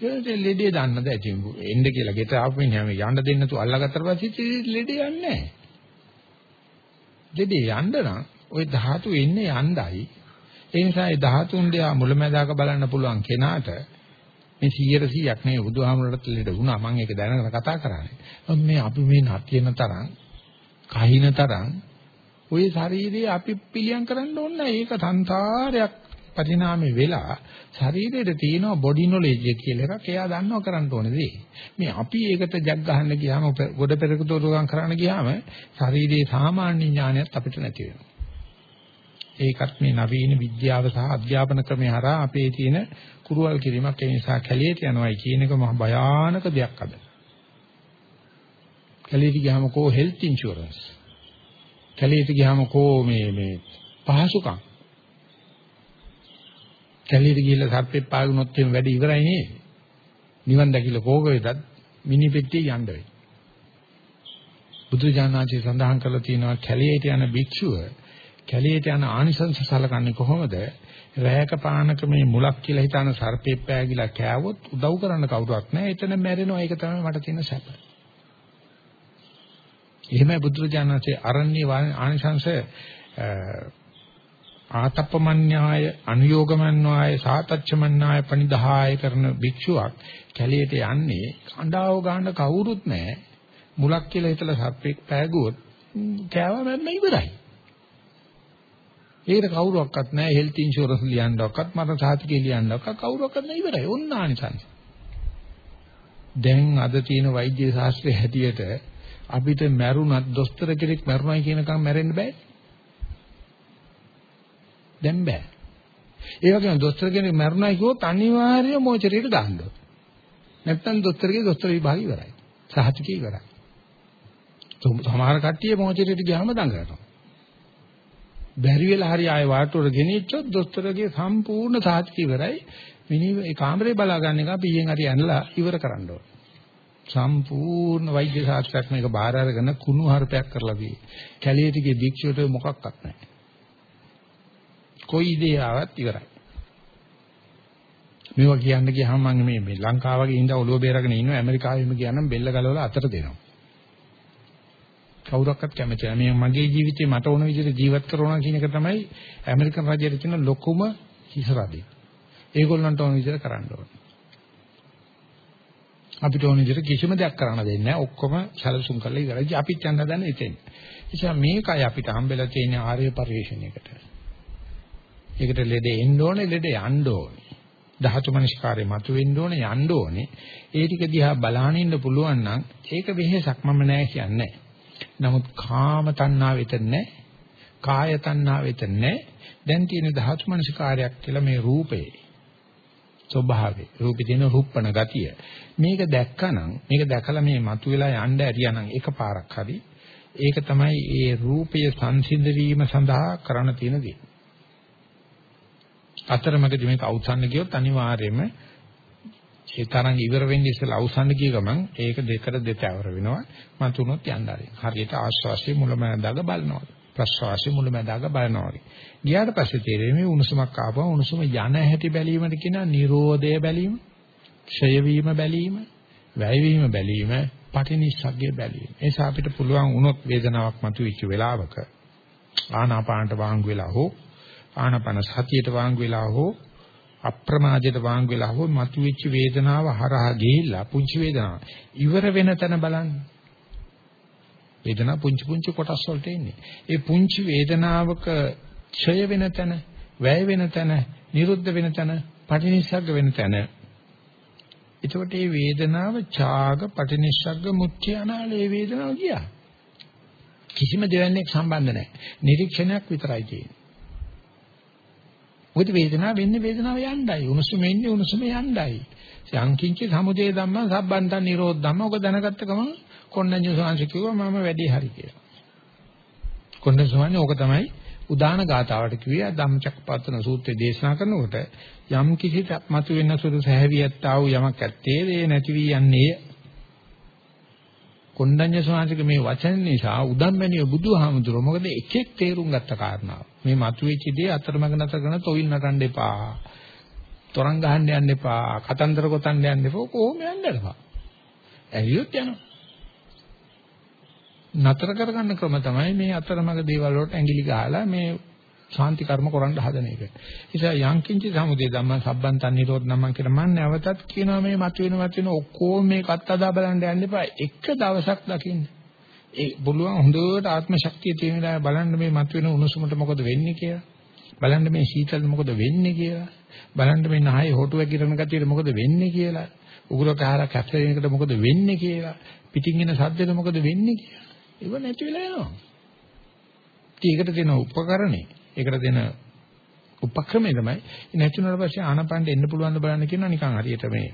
ඒ ලෙඩේ දාන්න දැ ඉතින් එන්න කියලා ගෙට ආපු මිනිහම යන්න දෙන්න තු අල්ලගත්තට පස්සේ ලෙඩේ යන්නේ නැහැ. ලෙඩේ යන්න නම් ওই ධාතු එන්නේ යණ්ඩයි. ඒ නිසා ඒ ධාතුන් දෙයා මුලැමැදාක බලන්න පුළුවන් කෙනාට මේ 100 100ක් නෙවෙයි බුදුහාමුදුරට ලෙඩ වුණා මම ඒක දැනගෙන කතා කරන්නේ මේ අපි මේ නැතින තරම් කහින තරම් ওই ශරීරයේ අපි පිළියම් කරන්න ඕනේ ඒක සංසාරයක් පරිණාමේ වෙලා ශරීරයේ තියෙන බොඩි නොලෙජ් කියලා එකක් එයා දන්නව කරන්න ඕනේ දේ. මේ අපි ඒකට ජග් ගහන්න ගියාම ගොඩ පෙරක දෝරුකම් කරන්න ගියාම ශරීරයේ සාමාන්‍ය ඥානයත් අපිට නැති වෙනවා. ඒකත් මේ නවීන විද්‍යාව සහ අධ්‍යාපන ක්‍රමය හරහා අපේ තියෙන කුරුවල් කිරීමක් ඒ නිසා කැලියට යනවායි කියන එක මහ භයානක දෙයක් අද. කැලියට ගියාම කෝ හෙල්ත් ඉන්ෂුරන්ස්. කැලියට ගියාම කෝ මේ මේ පහසුකම්. කැලියට ගිහිල්ලා සර්පෙක් පාගුණොත් එහෙම වැඩි ඉවරයි නේද? නිවන් දැකිලා කෝක වෙතත් මිනි පෙට්ටිය යන්න වෙයි. බුදුජානනාචි සඳහන් කරලා තියෙනවා කැලේට යන භික්ෂුව කැලේට යන ආනිසංස සලකන්නේ කොහොමද? රැයක පානක මේ මුලක් කියලා හිතාන සර්පේ පෑගිලා කෑවොත් උදව් කරන්න කවුරුවත් නැහැ. එතන මැරෙනවා. ඒක තමයි මට තියෙන සැප. එහෙමයි බුදුරජාණන්සේ අරණ්‍ය ආනිසංස ආතප්පමඤ්ඤාය අනුയോഗමඤ්ඤාය සාතච්චමඤ්ඤාය පනිදාය කරන භික්ෂුවක් කැලේට යන්නේ අඬාව ගන්න කවුරුත් නැහැ මුලක් කියලා හිතලා සර්පෙක් පෑගුවොත් කෑවම ඉවරයි ඒකට කවුරුවක්වත් නැහැ හෙල්ත් ඉන්ෂුරන්ස් ලියන්නවක්වත් මරණ සාතිකේ ලියන්නවක්වත් කවුරුවක්වත් නැහැ ඉවරයි ඕන්න ආනිසංස දැන් අද තියෙන වෛද්‍ය ශාස්ත්‍රයේ හැටියට අපිට මැරුණත් දොස්තර කෙනෙක් මැරුණයි කියනකම් මැරෙන්න බෑ දැන් බෑ. ඒ වගේම දොස්තර කෙනෙක් මරුණා කිව්වොත් අනිවාර්යයෙන් මොචරියට දාන්න ඕන. නැත්තම් දොස්තරගේ දොස්තර විභාගය ඉවරයි. සහතිකය ඉවරයි. සමහර කට්ටිය මොචරියට ගියාම දඟලනවා. බැරි වෙලා හරි ආයෙ වාටුවට ගෙනිච්චොත් දොස්තරගේ සම්පූර්ණ සහතිකය ඉවරයි. මිනිහ ඒ කාමරේ බලා ගන්න එක පියෙන් හරි ඇනලා ඉවර කරන්න ඕන. සම්පූර්ණ වෛද්‍ය ශාස්ත්‍රයක් මේක බාහිර අරගෙන කුණු හarpයක් කරලා දී. කැලියටිගේ දීක්ෂයට මොකක්වත් නැහැ. කොයි දේ ආවත් ඉවරයි. මේවා කියන්න ගියාම මම මේ මේ ලංකාව වගේ ඉඳලා ඔළුව බේරගෙන ඉන්නවා ඇමරිකාවෙම කියනනම් බෙල්ල ගලවලා අතට දෙනවා. කවුරක්වත් කැමති නැහැ. මේ මගේ ජීවිතේ මට ඕන විදිහට ජීවත් කරනවා කියන එක තමයි ඇමරිකන් රජයේ තියෙන ලොකුම හිසරදී. ඒගොල්ලන්ට ඕන විදිහට කරන්න ඕනේ. අපිට ඕන විදිහට කිසිම දෙයක් කරන්න දෙන්නේ නැහැ. ඔක්කොම සැලසුම් කරලා ඉවරයි. අපිත් යන්න දන්නේ එතෙන්. නිසා මේකයි අපිට හම්බෙලා තියෙන ආර්ය පරිශ්‍රණයකට. ඒකට ලෙඩ එන්න ඕනේ ලෙඩ යන්න ඕනේ. ධාතු මනස්කාරය මතුවෙන්න ඕනේ යන්න ඕනේ. ඒ ටික දිහා බලාගෙන ඉන්න පුළුවන් නම් ඒක වෙහෙසක් මම නෑ කියන්නේ. නමුත් කාම තණ්හා වෙතන නෑ. කාය තණ්හා වෙතන නෑ. දැන් තියෙන ධාතු මනස්කාරයක් කියලා මේ රූපේ. ස්වභාවය. රූපේ තියෙන රුප්පණ ගතිය. මේක දැක්කනම් මේක දැකලා මේ මතුවලා යන්න ඇරියානම් එකපාරක් හරි. ඒක තමයි ඒ රූපය සංසිඳ වීම සඳහා කරන්න තියෙන දේ. අතරමැදි මේක අවසන් ගියොත් අනිවාර්යයෙන්ම ඒ තරංග ඉවර වෙන්නේ ඉස්සෙල්ලා අවසන් ගිය ගමන් ඒක දෙකට දෙතවර වෙනවා. මම තුනොත් යන්න ආරින්. හරියට ආශ්වාසයේ මුලමඳාග බලනවා. ප්‍රශ්වාසයේ මුලමඳාග බලනවා. ගියාට පස්සේ තේරෙන්නේ මේ උණුසුමක් ආපුවම උණුසුම යන හැටි බැලීමට කියන නිරෝධය බැලීම, ක්ෂය වීම බැලීම, වැය වීම බැලීම, පටිනිස්සග්ගය බැලීම. ඒ නිසා අපිට පුළුවන් වුණොත් වේදනාවක් මතුවෙච්ච වෙලාවක ආනාපානට වාංගු වෙලා හෝ ආනපන සතියට වාංගු වෙලා හෝ අප්‍රමාදයට වාංගු වෙලා හෝ මතුවෙච්ච වේදනාව හරහා ගිහිල්ලා පුංචි වේදනාව ඉවර වෙන තැන බලන්න. වේදනාව පුංචි පුංචි කොටස් වලට එන්නේ. ඒ පුංචි වේදනාවක ක්ෂය වෙන තැන, වැය වෙන තැන, නිරුද්ධ වෙන තැන, පටිනිස්සග්ග වෙන තැන. එතකොට මේ වේදනාව ඡාග, පටිනිස්සග්ග, මුත්‍ය අනාලේ වේදනාව ගියා. කිසිම දෙවන්නේක් සම්බන්ධ නැහැ. නිරීක්ෂණයක් විතරයි තියෙන්නේ. මොකද වේදනාව වෙන්නේ වේදනාව යණ්ඩයි. උණුසුම එන්නේ උණුසුම යණ්ඩයි. සංකින්ච සමුදේ ධම්ම සම්බන්තන් නිරෝධ ධම්ම. ඔක දැනගත්ත ගමන් කොණ්ණඤ්ඤ සෝංශ කිව්වා මම වැඩි හරි කියලා. කොණ්ණඤ්ඤ සෝංශ ඕක තමයි උදාන ගාතාවට කිව්වේ ධම්මචක්කපවත්තන සූත්‍රය දේශනා කරනකොට යම් කිසි මතු වෙන සුදු සැහැවියත් ආ වූ යමක් ඇත්තේ ඒ නැති වී යන්නේ කොණ්ඩඤ්ඤ සෝංශික මේ වචන නිසා උදම්මැණිය බුදුහාමුදුරුවෝ මොකද එකෙක් තේරුම් ගත්ත කාරණාව මේ මතුවෙච්ච දේ අතරමඟ නැතර කරන තොවිල් නටන්න එපා. තරංග ගහන්න යන්න එපා. කතන්දර ගොතන්න යන්න එපා. කොහොම යන්න එපා. ඇරියොත් යනවා. නතර කරගන්න ක්‍රම තමයි මේ අතරමඟ දේවල් වලට ඇඟිලි ගහලා මේ ශාන්ති කර්ම කරන්න හදන එක. නිසා යංකින්ච සමුදේ ධම්ම සම්බන්තන් නිරෝධ නම් කියලා මම නැවතත් කියනවා මේ මතුවෙන මතුවෙන ඔක්කොම මේකත් අදා බලන්න යන්න එපා. එක දවසක් දකින්න. ඒ පුළුවන් හොඳට ආත්ම ශක්තිය තියෙන වෙලාවේ බලන්න මේ මතුවෙන උණුසුමට මොකද වෙන්නේ කියලා. බලන්න මේ සීතලට මොකද වෙන්නේ කියලා. බලන්න මේ නහයේ හොටු වැగిරෙන ගතියට මොකද වෙන්නේ කියලා. උගුර කහරක් ඇස්ලෙන එකට මොකද වෙන්නේ කියලා. පිටින් එන සද්දෙට මොකද වෙන්නේ කියලා. ඒව නැති වෙලා යනවා. ඒකට දෙන උපකරණේ, ඒකට දෙන උපක්‍රමය තමයි නැතුනට පස්සේ ආනපනට එන්න පුළුවන් ද බලන්න කියනවා නිකන් හරියට මේ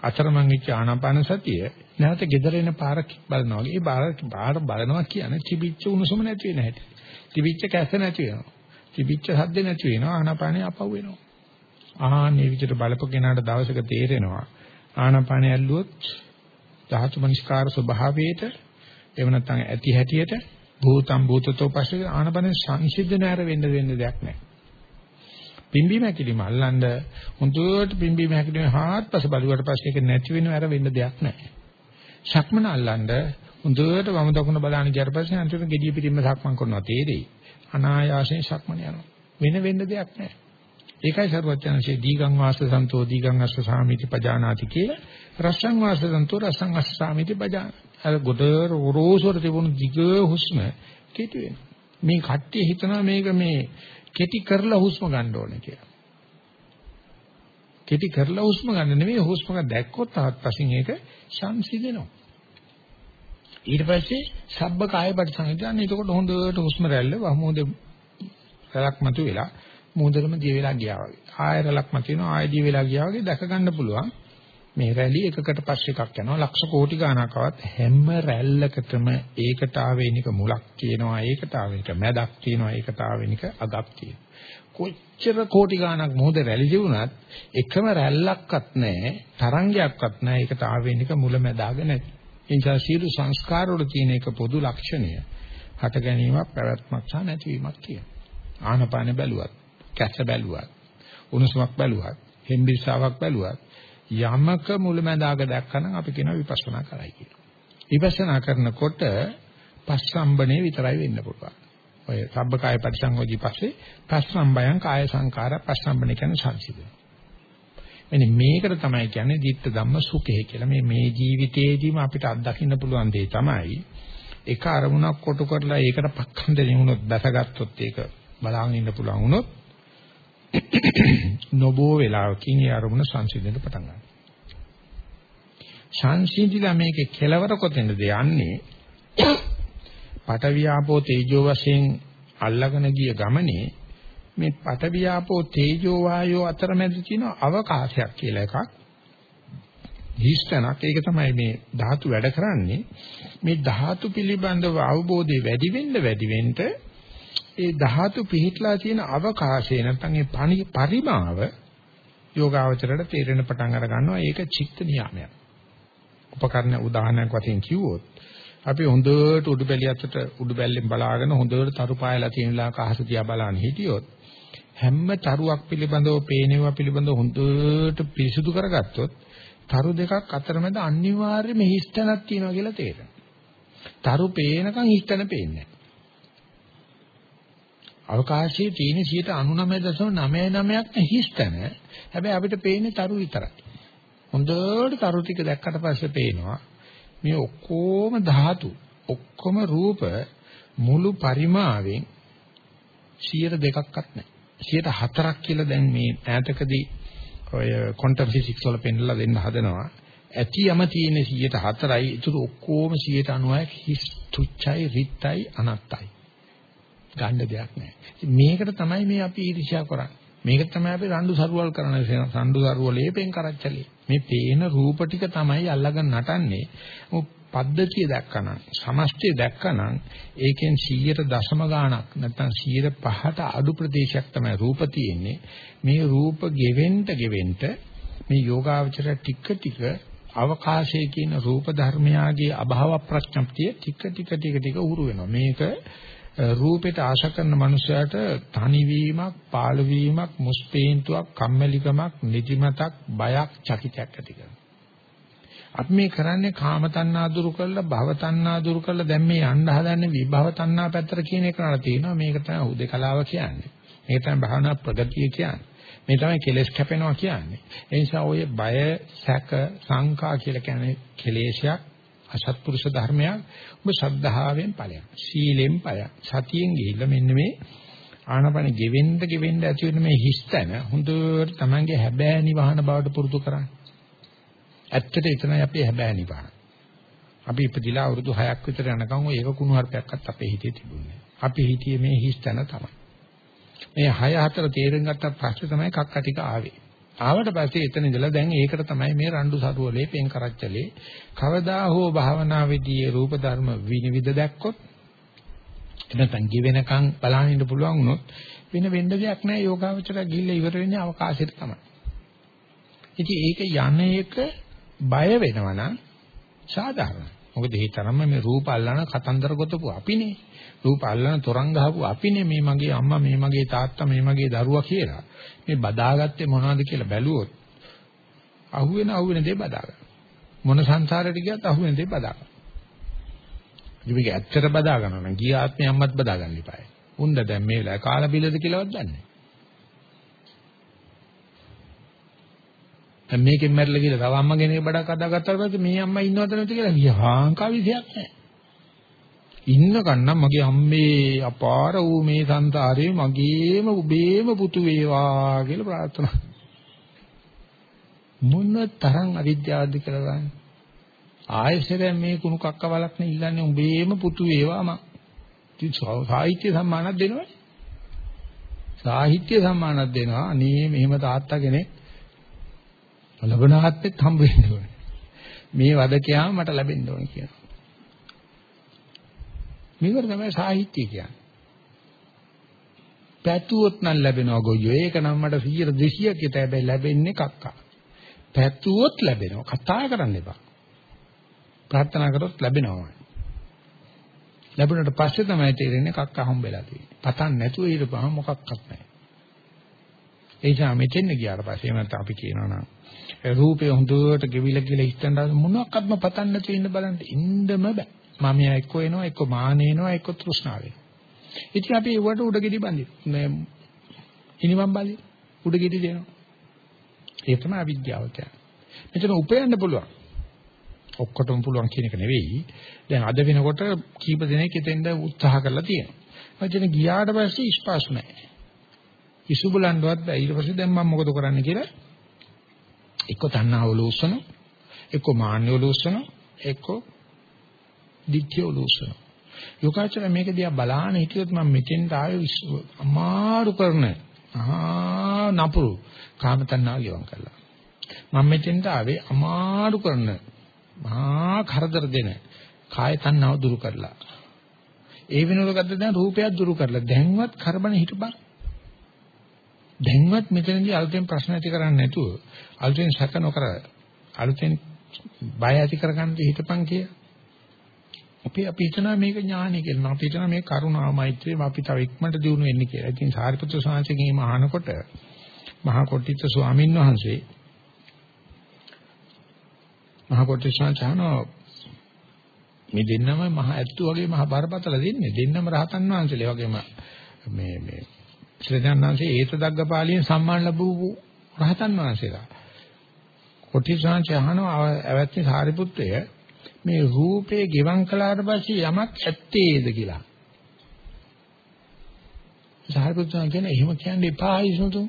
අතරමං වෙච්ච ආනාපාන සතිය නැවත gedara එන පාර බලනවා වගේ. ඒ පාර බලනවා කියන්නේ තිබිච්ච උණුසුම නැති වෙන හැටි. තිබිච්ච කැස නැති වෙනවා. තිබිච්ච සද්ද නැති වෙනවා. ආනාපානිය අපව වෙනවා. ආහනේ විදිහට බලපගෙනාට දවසක තේරෙනවා. ආනාපානිය ඇල්ලුවොත් ධාතු මනස්කාර ස්වභාවයේට එහෙම නැත්නම් ඇති හැටියට භූතම් භූතතෝ පස්සේ ආනපන සංසිද්ධ නැර වෙන්න වෙන්න දෙයක් නැහැ. පිම්බීම හැකිලිම අල්ලන්න හොඳට පිම්බීම හැකිලිම හාත්පස බලුවට පස්සේ ඒක නැති වෙනව අර වෙන්න දෙයක් නැහැ. ශක්මන අල්ලන්න හොඳට වම දකුණ බලන්න ගියාට පස්සේ අන්තිමට gediya පිටින්ම සක්මන් කරනවා තේරෙයි. අනායාසයෙන් සක්මන යනවා. වෙන වෙන්න දෙයක් නැහැ. ඒකයි සරුවචනසේ දීගං වාස සන්තෝ දීගං අස්ස සාමිති පජානාති කියලා රසං වාස සන්තෝ රසං අස්ස සාමිති පජාන. අර ගොඩ රෝසොර තිබුණු දිග හුස්ම කෙටි වෙනවා. මේ කට්ටිය හිතනවා මේක මේ කෙටි කරලා හුස්ම ගන්න ඕනේ කියලා. කෙටි කරලා හුස්ම ගන්න නෙමෙයි හුස්ම දැක්කොත් තවත් පසින් ඒක සංසිඳෙනවා. ඊට පස්සේ සබ්බ කාය පරිසංවිධානය එතකොට හොඳට හුස්ම රැල්ල වහමෝද රැලක් මතු වෙලා මූදරම දිය වෙලා ගියා වගේ. ආය රැලක් මතු වෙනවා ආය දිය වෙලා ගියා වගේ දැක ගන්න පුළුවන්. මේ රැලි එකකට පස්සේ එකක් යනවා. ලක්ෂ කෝටි ගණනකවත් හැම රැල්ලකටම ඒකට ආවේනික මුලක් තියෙනවා ඒකට ආවේනික මැදක් තියෙනවා ඒකට ආවේනික අගක් තියෙනවා. කොච්චර කෝටි ගණනක් මොහොත රැලි ජීුණත් එකම රැල්ලක්වත් නැහැ තරංගයක්වත් නැහැ ඒකට ආවේනික මුල මැදාග නැති. ඒ නිසා සියලු සංස්කාර වල තියෙන එක පොදු ලක්ෂණය. හට ගැනීමක් පැවැත්මක් සහ නැතිවීමක් කියන. ආනපාන බැලුවත්. කැස බැලුවත් උණුසුමක් බැලුවත් හෙම්බිස්සාවක් බැලුවත් යමක මුලැමැදාග දැක්කනම් අපි කියනවා විපස්සනා කරයි කියලා. විපස්සනා කරනකොට පස්සම්බනේ විතරයි වෙන්න පුළුවන්. ඔය සබ්බකාය පරිසංගෝධි පස්සේ පස්සම්බයං කාය සංකාර පස්සම්බනේ කියන්නේ සංසිඳන. එනි මේකට තමයි කියන්නේ ditta ධම්ම සුඛය කියලා. මේ මේ ජීවිතේදීම අපිට අත්දකින්න පුළුවන් දේ තමයි එක අරමුණක් කොටු කරලා ඒකට පක්ඛන්දේ වුණොත් දැසගත්තොත් ඒක බලාගෙන ඉන්න පුළුවන් වුණොත් නොබෝ වෙලාවකින් ඒ අරමුණ සංසිඳෙන්න පටන් ගන්නවා. සංසිඳිලා මේකේ කෙලවර කොතැනද යන්නේ? පටවියාපෝ තේජෝ වශයෙන් අල්ලගෙන ගිය ගමනේ මේ පටවියාපෝ තේජෝ වායෝ අතරමැද තියෙන අවකාශයක් කියලා එකක්. හිස්තනක් ඒක තමයි මේ ධාතු වැඩ කරන්නේ. මේ ධාතු පිළිබඳව අවබෝධය වැඩි වෙන්න වැඩි වෙන්න ඒ ධාතු පිහිట్లా තියෙන අවකාශය නැත්නම් ඒ පරිමාව යෝගාවචරයට තේරෙන පටන් අර ගන්නවා ඒක චිත්ත නියාමයක්. උපකරණ උදාහරණයක් වශයෙන් කිව්වොත් අපි හොඳට උඩු බැලියකට උඩු බැල්ලෙන් බලාගෙන හොඳට තරු පායලා තියෙන ලාක අහස දිහා බලන්න හිටියොත් හැම තරුවක් පිළිබඳව පේනවා පිළිබඳව හොඳට පිරිසුදු කරගත්තොත් තරු දෙකක් අතරමැද අනිවාර්යයෙන්ම හිස්තනක් තියෙනවා කියලා තේරෙනවා. තරු පේනකන් හිස්තන පේන්නේ අවකාශයේ තියෙන 99.99ක් හිස්තන. හැබැයි අපිට පේන්නේ තරු විතරයි. හොඳට තරු ටික දැක්කට පස්සේ පේනවා මේ ඔක්කොම ධාතු ඔක්කොම රූප මුළු පරිමාවෙන් 102ක්වත් නැහැ. 104ක් කියලා දැන් මේ ඈතකදී ඔය ක්වොන්ටම් ෆිසික්ස් වල පෙන්නලා දෙන්න හදනවා. ඇති යම තියෙන 104යි. ඒතර ඔක්කොම 99ක් හිස් තුච්චයි රිත්යි අනත්තයි. ගන්න දෙයක් නැහැ. මේකට තමයි මේ අපි ඊර්ෂ්‍යා කරන්නේ. මේක තමයි අපි රණ්ඩු සරුවල් කරන රණ්ඩු සරුවලේ පෙන් කරච්චලේ. මේ පේන රූප ටික තමයි අල්ලගෙන නටන්නේ. පද්ධතිය දැක්කනම් සමස්තය දැක්කනම් ඒකෙන් 100ට දශම ගාණක් නැත්නම් 105ට අඩු ප්‍රදේශයක් තමයි රූප තියෙන්නේ. මේ රූප ගෙවෙන්න ගෙවෙන්න මේ යෝගාවචර ටික ටික අවකාශයේ කියන රූප ධර්මයාගේ අභාව ප්‍රඥප්තිය ටික ටික ටික ටික උරු වෙනවා. මේක රූපෙට ආශා කරන මනුස්සයාට තනිවීමක්, පාළුවීමක්, මුස්පේන්තුවක්, කම්මැලිකමක්, නිදිමතක්, බයක්, චකිතයක් ඇති කරනවා. අපි මේ කරන්නේ කාම තණ්හා දුරු කරලා භව තණ්හා දුරු කරලා දැන් මේ යන්න හදන්නේ විභව තණ්හා පැත්තට කියන එක නට තියෙනවා. මේක තමයි උදේකලාව කියන්නේ. මේක තමයි භාවනා ප්‍රගතිය කියන්නේ. මේ තමයි කෙලෙස් කැපෙනවා කියන්නේ. ඒ නිසා ඔය බය, සැක, සංකා කියලා කියන්නේ කෙලේශයක් අසත්පුරුෂ ධර්මයක් ඔබ ශ්‍රද්ධාවෙන් ඵලයක් සීලෙන් ඵලයක් සතියෙන් ගිහිල්ලා මෙන්න මේ ආනපන ගෙවෙන්න ගෙවෙන්න ඇති වෙන මේ හිස්තන හොඳට Tamange හැබෑ නිවහන බවට පුරුදු කරන්න. ඇත්තට එතනයි අපේ හැබෑ නිවහන. අපි ඉපදිලා අවුරුදු 6ක් විතර යනකම් ඔය ඒක කුණු හarpයක්වත් අපේ හිතේ තිබුණේ නැහැ. අපි හිතියේ මේ හිස්තන තමයි. මේ 6 4 තේරුම් ගත්ත පස්සේ තමයි කක්ක ටික ආවේ. ආවට පස්සේ එතන ඉඳලා දැන් ඒකට තමයි මේ රණ්ඩු සරුවලේ පෙන් කරච්චලේ කවදා හෝ භාවනාවේදී රූප ධර්ම විනිවිද දැක්කොත් එනතන් ජීවෙනකන් බලන්න ඉන්න පුළුවන් වුණොත් වෙන වෙන්න දෙයක් නැහැ යෝගාවචර ගිහිල්ලා ඉවර වෙන්නේ අවකාශයට තමයි. ඉතින් ඒක යන එක බය වෙනවා නම් සාධාරණයි. මොකද ඒ තරම්ම මේ රූප අල්ලන කතන්දර ගොතපු අපිනේ. රූප අල්ලන තරංග ගහපු අපිනේ මේ මගේ අම්මා මේ මගේ තාත්තා මේ මගේ දරුවා කියලා. මේ බදාගත්තේ මොනවද කියලා බැලුවොත් අහුවෙන අහුවෙන දේ බදාගන්න. මොන සංසාරයට ගියත් අහුවෙන දේ බදාගන්න. ඉතින් මේක ඇත්තට බදා ගන්නවා නම් ගිය ආත්මේ අම්මත් බදා ගන්න ඉපායි. උන්ද දැන් මේ වෙලාවේ කාලා බිලද කියලාවත් දන්නේ නැහැ. දැන් මේකෙන් මැරිලා කියලා තව අම්මා කෙනෙක් බඩක් අදාගත්තාට පස්සේ මේ අම්මා ඉන්නවද නැද්ද කියලා විහාංකා විසයක් නැහැ. ඉන්නකන් නම් මගේ අම්මේ අපාර වූ මේ සංසාරේ මගේම උබේම පුතු වේවා කියලා ප්‍රාර්ථනා. මොන තරම් අවිද්‍යාවද කියලා ගන්න. ආයෙසරෙන් මේ කුණු කක්ක වලක් නේ ඉල්ලන්නේ උඹේම පුතු වේවා මං. ඉතින් සාහිත්‍ය සම්මානක් දෙනවනේ. සාහිත්‍ය සම්මානක් දෙනවා. අනේ මෙහෙම තාත්තා කෙනෙක් ලබනාත්මෙත් හම්බ වෙන්න ඕනේ. මේ වදකයාම මට ලැබෙන්න ඕනේ කියනවා. මේකට තමයි සාහිත්‍ය කියන්නේ. පැතුවොත් නම් ලැබෙනවා ගොයියෝ. ඒක නම් මට 100 200ක් හිත හැබැයි ලැබෙන්නේ කක්කා. පැතුවොත් ලැබෙනවා. කතා කරන්න එපා. ප්‍රාර්ථනා කරොත් ලැබෙනවා. ලැබුණට පස්සේ තමයි තේරෙන්නේ කක්ක හම්බෙලා තියෙන්නේ. පතන් නැතුව ඊටපහම මොකක්වත් නැහැ. ඒ නිසා මෙතෙන් ගියාට පස්සේ එහෙම නැත්නම් අපි කියනවා නම් රූපේ හොඳට ගෙවිල කියලා හිතන මොනවාක්වත්ම පතන් නැතුව ඉන්න බලන්න ඉන්නම බෑ. මම එක්ක එනවා එක්ක මාන එනවා එක්ක තෘෂ්ණාව වෙනවා. ඉතින් අපි ඒවට උඩගෙඩි බඳින. මේ ඉනිමම් බඳින උඩගෙඩි දෙනවා. ඒ තමයි අවිද්‍යාව කියන්නේ. මෙතන උපයන්න පුළුවන්. ඔක්කොටම පුළුවන් කියන එක නෙවෙයි. දැන් අද වෙනකොට කීප දෙනෙක් එතෙන්ද උත්සාහ කරලා තියෙනවා. වචන ගියාට පස්සේ ස්පාසු නැහැ. ඉසු බලන්නවත් බෑ. ඊට පස්සේ දැන් මම මොකද කරන්න කියලා එක්ක තණ්හාව ලෝසන, එක්ක මාන්නය ලෝසන, එක්ක ditthිය ලෝසන. යෝගාචර මේක දිහා බලාන හිටියොත් මම මෙතෙන්ට ආවේ අමාරු කරන ආ නපුරු කාම තණ්හාව ගෙවම් කළා. මම මෙතෙන්ට ආවේ අමාරු කරන මහා කරදර දෙන කාය තණ්හාව දුරු කරලා. ඒ වෙනුවට ගත්ත දැන් රූපයක් දුරු කරලා දැන්වත් කරබන හිටපන්. දැන්වත් මෙතනදී අලුතෙන් ප්‍රශ්න ඇති කරන්නේ නැතුව අලුතෙන් සැක නොකර අලුතෙන් බය ඇති කරගන්න හිටපන් කිය. අපි අපි හිතනවා මේක ඥානයි කියලා. අපි හිතනවා මේ කරුණා මෛත්‍රිය අපි තව ඉක්මනට දිනු වෙන්නේ කියලා. ඉතින් සාරිපුත්‍ර ස්වාමීන්ගේ මහානකොට මහා කොට්ටිත ස්වාමීන් වහන්සේ මහා කොට්ටිසන් චානෝ මේ දෙන්නම මහ ඇත්තු වගේ මහ බරපතල දෙන්නේ. දෙන්නම රහතන් වහන්සේලා වගේම මේ මේ ශ්‍රේදානංශේ ඒත දග්ගපාලියෙන් සම්මාන ලැබුවු රහතන් වහන්සේලා. කොටිසාංශ අහනවා ඇවැත්නි සාරිපුත්‍රය මේ රූපේ ගෙවම් කළාට පස්සේ යමක් ඇත්තේද කියලා. සාරිපුත්‍රයන් කියන්නේ එහෙම කියන්න එපා ඉසුතු.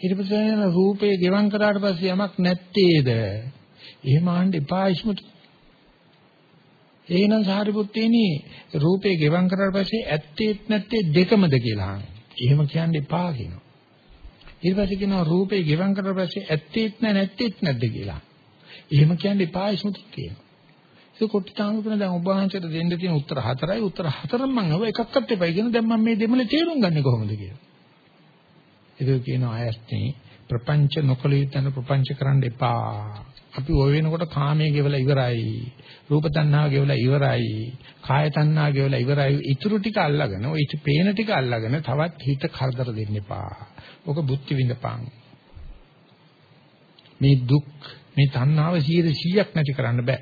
ඊට පස්සේ රූපේ ගෙවම් කරාට පස්සේ යමක් නැත්තේද? එහෙම අහන්න එපා ඉස්මතු. එහෙනම් සාරිපුත්තේනි රූපේ ගෙවම් කරාට පස්සේ ඇත්තේත් නැත්තේ දෙකමද කියලා අහන්නේ. එහෙම කියන්න එපා කියනවා. ඊට පස්සේ කියනවා රූපේ ගෙවම් කරාට පස්සේ ඇත්තේත් නැ නැත්තේත් නැද්ද කියලා. එහෙම කියන්න එපා ඉස්මතු කියනවා. ඒක කොට්ටාමතුන දැන් ඔබ වහන්සේට දෙන්න තියෙන උත්තර හතරයි උත්තර හතරම මම අහුව එකක්වත් එපයි කියන දැන් මම මේ දෙමළ තේරුම් ගන්නේ කොහොමද කියලා. ඒක කියනවා ඇස්නේ ප්‍රපංච නොකළ යුතුන ප්‍රපංච කරන්න එපා. අපි ඔය වෙනකොට කාමයේ ගෙවලා ඉවරයි. රූප තණ්හාව ගෙවලා ඉවරයි. කාය තණ්හාව ගෙවලා ඉවරයි. ඉතුරු ටික අල්ලගෙන ඔය ඉති පේන ටික අල්ලගෙන තවත් හිත කරදර දෙන්න එපා. ඔක බුද්ධි විඳපං. මේ දුක් මේ තණ්හාව 100ක් නැති කරන්න බෑ.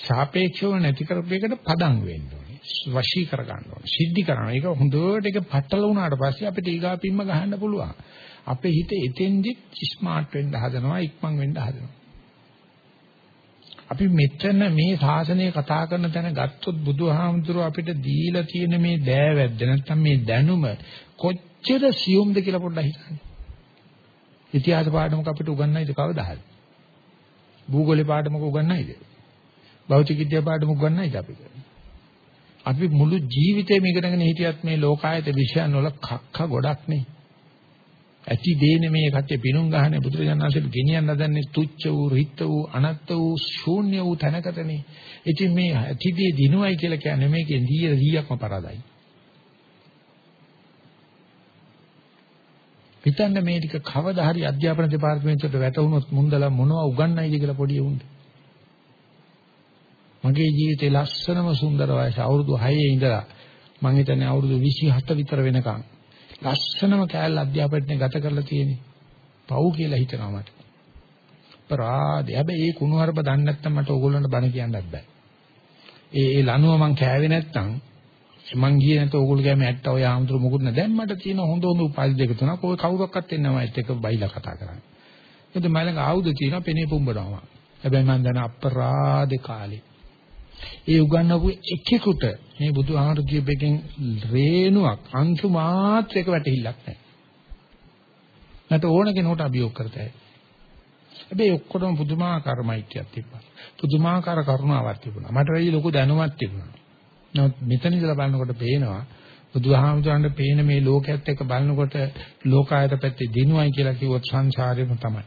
සාපේක්ෂව නැති කරපේකට පදම් වෙන්න ඕනේ. වශී කර ගන්න ඕනේ. සිද්ධි කරනවා. ඒක හොඳට ඒක පట్టල වුණාට පස්සේ අපිට ඊගාපින්ම ගහන්න පුළුවන්. අපේ හිත එතෙන්දි ස්මාර්ට් වෙන්න හදනවා, ඉක්මන් වෙන්න හදනවා. අපි මෙතන මේ ශාසනය කතා කරන තැන ගත්තොත් බුදුහාමුදුරුව අපිට දීලා තියෙන මේ දෑවැද්ද නැත්නම් මේ දැනුම කොච්චර සියුම්ද කියලා පොඩ්ඩක් හිතන්න. ඉතිහාස පාඩමක අපිට උගන්වයිද කවදා හරි? භූගෝල පාඩමක උගන්වයිද? භෞතික විද්‍යා පාඩමක උගන්වයිද අපිට? අපි මුළු ජීවිතේම ඉගෙනගෙන හිටියත් මේ ලෝකායත විෂයන් වල කක්ක ගොඩක් නේ. ඇති දේනේ මේ කට්ටිය පිණුම් ගහන්නේ බුදුරජාණන්සේට ගෙනියන්න හදන්නේ තුච්ච වූ රිත්ත වූ අනත්ත වූ ශූන්‍ය වූ තැනකටනේ. ඉතින් මේ ඇති දේ දිනුවයි කියලා කියන්නේ මේකෙන් 100ක්ම පරාදයි. හිතන්න මේ ටික කවදා හරි අධ්‍යාපන දෙපාර්තමේන්තුවට වැටුනොත් මුන්දලා මොනවා උගන්වයිද කියලා පොඩි උන්ට. මගේ ජීවිතේ ලස්සනම සුන්දර වයස අවුරුදු 6 ඉඳලා මං හිතන්නේ අවුරුදු 27 විතර වෙනකන් ලස්සනම කෑල්ල අධ්‍යාපනය ගත කරලා තියෙන්නේ. පව් කියලා හිතනවා මට. අපරාධය. හැබැයි ඒ කුණුහරුප දන්නේ නැත්නම් මට ඕගොල්ලන්ට බණ කියන්නත් බෑ. ඒ ඒ ලනුව මං කෑවේ නැත්නම් මං ගියේ නැත්නම් ඕගොල්ලෝ ගෑම ඇත්ත ඔය ආම්තුරු මොකුත් නෑ. දැන් මට තියෙන හොඳ හොඳ උපාධි දෙක තුනක්. ඔය කවුරක්වත් එන්නේ නැහැ මයිත් එක බයිලා කතා කරන්නේ. ඒත් මම ළඟ ආයුධ තියෙනවා පෙනේ පුම්බනවා. හැබැයි මං දන්න අපරාධ කාලේ. ඒ උගන්වපු එකෙකුට මේ බුදුහාමර කියපෙකින් රේණුවක් අංශු මාත්‍රයක වැටහිල්ලක් නැහැ. නැත ඕන කෙනෙකුට අභියෝග කරතයි. හැබැයි ඔක්කොම පුදුමාකාර මෛත්‍රියක් තිබ්බා. පුදුමාකාර කරුණාවක් තිබුණා. මට වෙයි ලොකු දැනුමක් තිබුණා. නමුත් මෙතන ඉඳලා බලනකොට පේනවා බුදුහාමුදුරන්ට පේන මේ ලෝකයේත් එක්ක බලනකොට ලෝකායත පැත්තේ දිනුවයි කියලා කිව්වොත් සංසාරෙම තමයි.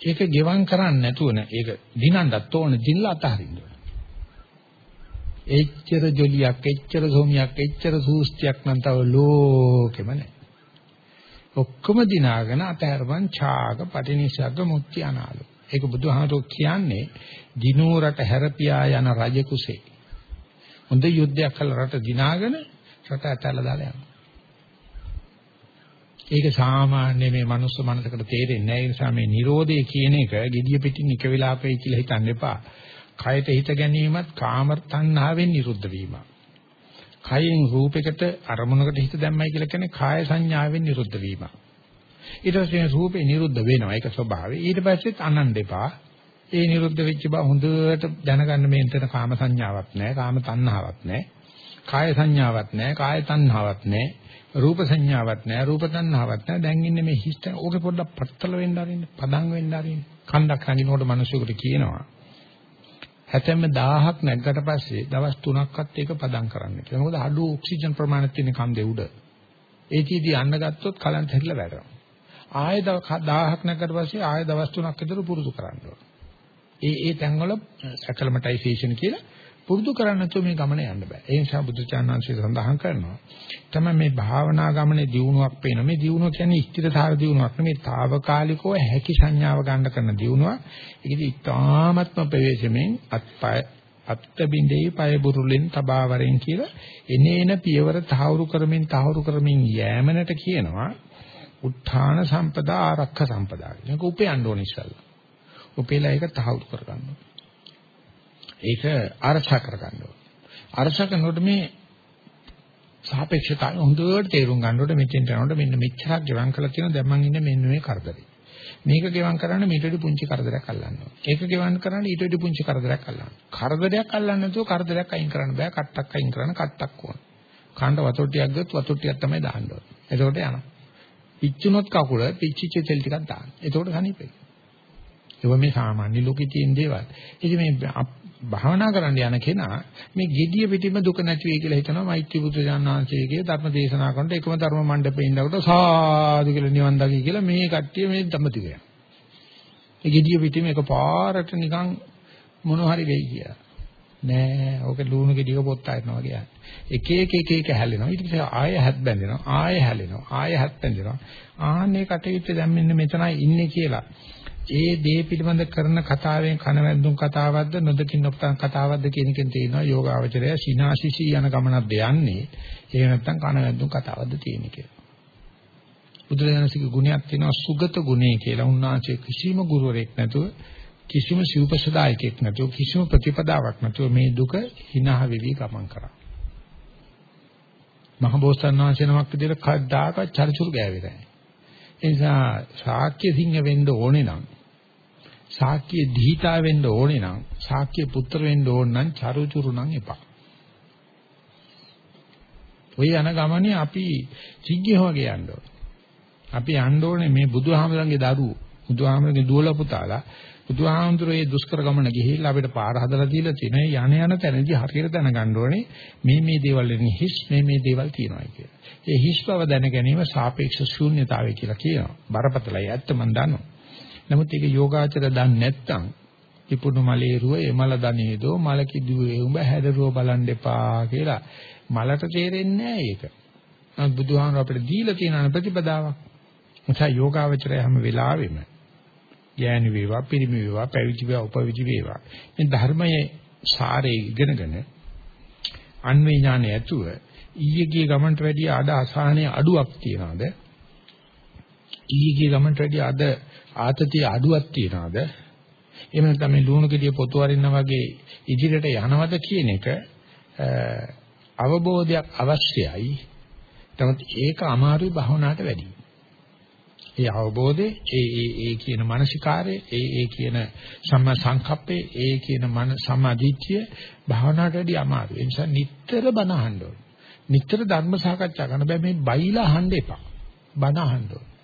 ඒක ගෙවම් කරන්නේ නැතුව නේ ඒක දිනන්නත් ඕන දිනලා අතහරින්න ඕන. එච්චර ජොලියක් එච්චර සෝමියක් එච්චර සූස්තියක් නම් තව ලෝකෙම නැහැ. ඔක්කොම දිනාගෙන අතහැරපන් ඡාග පටිනිසග්ග මුක්ති අනාලු. ඒක බුදුහාමරෝ කියන්නේ දිනෝරට හැරපියා යන රජ කුසේ. හොඳ යුද්ධයක් කළා රට දිනාගෙන රට ඇතැල්ලා දාලා යනවා. ඒක සාමාන්‍ය මේ මනුස්ස මනසකට තේරෙන්නේ නැහැ. ඒ නිසා මේ Nirodhe කියන එක gediya pitin එක වෙලාවකයි කියලා හිතන්න එපා. කයට හිත ගැනීමත් කාම තණ්හාවෙන් නිරුද්ධ වීමක්. කයෙන් රූපයකට අරමුණකට හිත දැම්මයි කියලා කියන්නේ කාය සංඥාවෙන් නිරුද්ධ වීමක්. ඊට පස්සේ රූපේ නිරුද්ධ වෙනවා. ඒක ස්වභාවය. ඊට පස්සෙත් අනන්න එපා. ඒ නිරුද්ධ වෙච්ච බව හොඳට දැනගන්න මේ එතන කාම සංඥාවක් නැහැ. කාම තණ්හාවක් නැහැ. කාය සංඥාවක් නැහැ. කාය තණ්හාවක් නැහැ. රූප සංඥාවක් නැහැ. රූප තණ්හාවක් නැහැ. දැන් ඉන්නේ මේ හිස්ත. ඕකේ පොඩ්ඩක් පත්තල වෙන්න ආරින්න. පදම් වෙන්න ආරින්න. කන්දක් හංගිනකොට මිනිස්සුන්ට කියනවා හැතැම්ම 1000ක් නැග්ගට පස්සේ දවස් 3ක්වත් ඒක පදම් කරන්න කියලා. මොකද අඩු ඔක්සිජන් ප්‍රමාණයක් තියෙන කන්දේ උඩ. ඒකීදී යන්න ගත්තොත් කලන්ත හැරිලා වැටෙනවා. ආයෙ 1000ක් නැග්ගට පස්සේ ආයෙ දවස් 3ක් විතර පුරුදු කරන්න ඕන. ඒ ඒ තැන්වල ඇක්ලමටයිසේෂන් කියලා පුරුදු කරන්නේ නැතුව මේ ගමන යන්න බෑ. ඒ නිසා බුදුචානන්සේ සඳහන් කරනවා. තමයි මේ භාවනා ගමනේ දියුණුවක් පේන. මේ දියුණුව කියන්නේ ස්ථිරතර දියුණුවක් නෙමෙයි. తాවකාලිකව හැකි සංඥාව ගන්න කරන දියුණුවක්. ඒකදී ඊ타ත්ම ප්‍රවේශමෙන් අත්පය අත්බින්දේ පය බුරුලෙන් තබාවරෙන් කියලා එනේන පියවර තහවුරු කරමින් තහවුරු කරමින් යෑමනට කියනවා. උත්ථාන සම්පදා ආරක්ෂ සම්පදා. මේක උපයන්න ඕන ඉස්සල්ලා. උපේලා ඒක තහවුරු කරගන්න ඕන. ඒක ආරක්ෂා කරගන්න ඕනේ. ආරක්ෂා කරනකොට මේ සාපේක්ෂතාවය හොඳට තේරුම් ගන්නකොට මෙතෙන්ට යනකොට මෙන්න මෙච්චරක් ගෙවම් කරලා තියෙනවා දැන් මං ඉන්නේ මෙන්න මේ කරදරේ. මේක ගෙවම් කරන්න මීට වඩා පුංචි කරදරයක් අල්ලන්න ඕනේ. ඒක ගෙවම් කරන්න ඊට වඩා පුංචි කරදරයක් අල්ලන්න. කරදරයක් අල්ලන්න නැතුව කරදරයක් අයින් කරන්න බෑ. කට්ටක් අයින් කරන්න කට්ටක් ඕන. කාණ්ඩ වතුර ටිකක් ගත්තොත් වතුර ටිකක් තමයි දාන්න ඕනේ. එතකොට යනවා. පිච්චුනොත් කකුල පිච්චිච්ච තෙල් ටිකක් දාන්න. එතකොට සනීපේ. ඒක මේ සාමාන්‍ය ලෝකේ තියෙන දේවල්. ඉතින් මේ භාවනා කරන්න යන කෙනා මේ gediya පිටිම දුක නැති වෙයි කියලා හිතනවා මෛත්‍රී බුදු දානංශයේ ධර්ම දේශනා කරනකොට එකම ධර්ම මණ්ඩපේ ඉඳකට සාදු කියලා නිවන් දකි කියලා මේ කට්ටිය මේ ධම්මති කියනවා. ඒ gediya පිටිම එකපාරට නිකන් මොන හරි වෙයි කියලා. නෑ ඕක ලුණු ගෙඩියක පොත් ආයනවා කියන්නේ. එක එක එක එක හැලෙනවා. ඊට පස්සේ ආයෙ හැත් බැඳෙනවා. ආයෙ හැලෙනවා. ආයෙ හැත් බැඳෙනවා. ආන්නේ කටයුත්ත දැන් මෙන්න මෙතනයි ඉන්නේ කියලා. ඒ දේ පිළිබඳ කරන කතාවෙන් කනවැන්දුම් කතාවක්ද නොදකින් නොපතන් කතාවක්ද කියන එකෙන් තේිනවා යෝගාවචරය සිනාසිසි යන ගමනක්ද යන්නේ එහෙම නැත්නම් කනවැන්දුම් කතාවක්ද තියෙන්නේ කියලා. බුදුරජාණන්සේගේ ගුණයක් තියෙනවා සුගත ගුණේ කියලා. උන්වහන්සේ කිසිම ගුරුවරයෙක් නැතුව කිසිම සිව්පසදායකෙක් නැතුව කිසිම ප්‍රතිපදාවක් නැතුව මේ දුක hina වෙවි ගමන් කරා. මහබෝසත්ණන් වහන්සේ නමක් විදිහට කද්දාක චරිචුරු ගෑවේ නැහැ. ඒ නිසා ශාක්‍ය සිංහ වෙන්න ඕනේ නම් ශාක්‍ය දීතා වෙන්න ඕනේ නම් ශාක්‍ය පුත්‍ර වෙන්න ඕන නම් චරුචුරු නම් එපා. ඔය යන ගමනේ අපි සිග්ගිය වගේ යන්න ඕනේ. අපි යන්න ඕනේ මේ බුදුහාමරන්ගේ දරුවෝ බුදුහාමරගේ දුවල පුතාලා බුදුහාමුදුරේ දුෂ්කර ගමන ගිහිල්ලා අපිට පාර හදලා දීලා තියෙනවා යන යන තැනදී හරියට දැනගන්න ඕනේ මේ මේ දේවල් වලින් හිස් මේ මේ දේවල් තියෙනවා කියලා. ඒ හිස් බව දැන ගැනීම සාපේක්ෂ ශූන්‍යතාවය කියලා කියනවා. බරපතලයි ඇත්ත මම දන්නවා. නමුත් ඒක යෝගාචර දන්නේ නැත්නම් ඉපුණු මලේ රුව එමල දනේදෝ මල කිදුවේ උඹ හැදරුව බලන් එපා කියලා මලට තේරෙන්නේ නැහැ ඒක. නමුත් බුදුහාමුදුර අපිට දීලා තියෙන ප්‍රතිපදාවක්. නිසා යෝගාචරය හැම වෙලාවෙම ගෑණි වේවා, පිරිමි වේවා, පැවිදි වේවා, උපවිදි වේවා. මේ ධර්මයේ සාරේ ඉගෙනගෙන අන්වේ ඥානය ඇතුව ඊයේ ගිය ගමන්ට වැඩිය අද අසහනයේ අඩුවක් තියනවාද? ඊයේ ගිය ගමන්ට වැඩිය අද ආතතිය අඩුවක් තියනවාද? එහෙම නැත්නම් මේ ලුණු ගෙඩිය පොතු වරින්න වගේ ඉදිරියට යනවද කියන එක අවබෝධයක් අවශ්‍යයි. නමුත් ඒක අමාරුයි භවනාට වැඩි. ඒ අවබෝධේ ඒ ඒ ඒ කියන මානසිකාරයේ ඒ ඒ කියන සම්මා සංකප්පේ ඒ කියන මන සමාධිත්‍ය භවනාට වැඩි අමාරුයි. ඒ නිසා නිතර බණ අහන්න ඕනේ. නිතර ධර්ම සාකච්ඡා කරන්න බෑ මේ බයිලා අහන්න එපා. බණ අහන්න ඕනේ.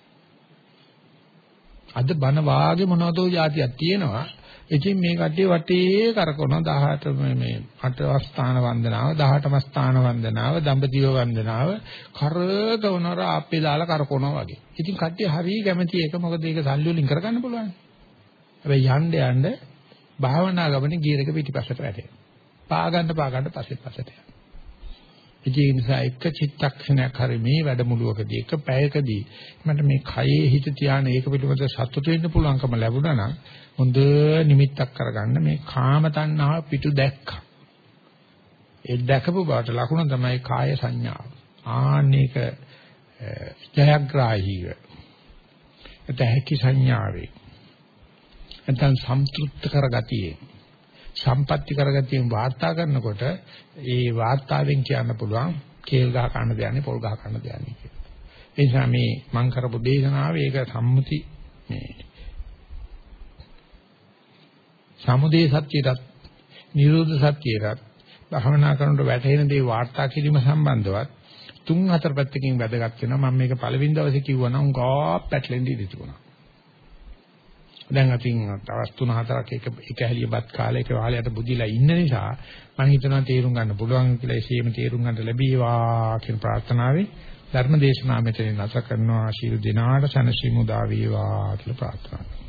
අද බණ වාගේ මොනවදෝ જાතියක් තියෙනවා. ඉතින් මේ කට්ටිය වටේ කරකවන 18 මේ මේ අටවස්ථාන වන්දනාව 18ම ස්ථාන වන්දනාව දඹදිව වන්දනාව කරකවනර අපේ දාලා කරකවනවා වගේ. ඉතින් කට්ටිය හරිය කැමති ඒක මොකද ඒක සල්ලි වලින් කරගන්න පුළුවන්. හැබැයි යන්න යන්න භාවනා ගමනේ ගියර එක පිටිපස්සට වැටෙනවා. පා ගන්න පා ගන්න පස්සෙත් පස්සට යනවා. ඒ නිසා එක චිත්තක්ෂණයක් හරි මේ වැඩමුළුවකදී එක පැයකදී මට මේ කයේ හිත තියාන ඒක පිළිබඳව සතුට වෙන්න පුළුවන්කම ලැබුණා නම් හොඳ නිමිත්තක් කරගන්න මේ කාම තණ්හාව පිටු දැක්කා. ඒ දැකපු බාට ලකුණ තමයි කාය සංඥාව. ආන්නේක ජයග්‍රාහීව. එතැකි සංඥාවේ. නැත්නම් සම්තුෂ්ත කරගතියේ සම්පatti කරගතියෙන් වාර්තා කරනකොට ඒ වාර්තාවෙන් කියන්න පුළුවන් කේල් ගහ කන්න දෙන්නේ පොල් ගහ කන්න දෙන්නේ කියලා. ඒ නිසා මේ මම කරපු දේශනාවේ ඒක සම්මුති මේ සමුදේ සත්‍යයටත් නිරෝධ සත්‍යයටත් භවනා කරනකොට වැටහෙන දේ වාර්තා කිරීම සම්බන්ධවත් තුන් හතර පැත්තකින් වැදගත් වෙනවා. මම මේක පළවෙනි දවසේ කිව්වා නම් ගා පැටලෙන්න ඉඩ තිබුණා. දැන් අතින් දවස් 3-4ක් එක එක හැලියපත් කාලයක වාලයට බුදිලා ඉන්න නිසා මම හිතනවා තේරුම් ගන්න පුළුවන් කියලා එසේම තේරුම් ගන්න ලැබීවා කියන ප්‍රාර්ථනාවෙන් ධර්ම දේශනාව මෙතනින් නැස කරනවා. ආශිර්වාද දිනාට සනසිමු දා වේවා කියලා ප්‍රාර්ථනා කරනවා.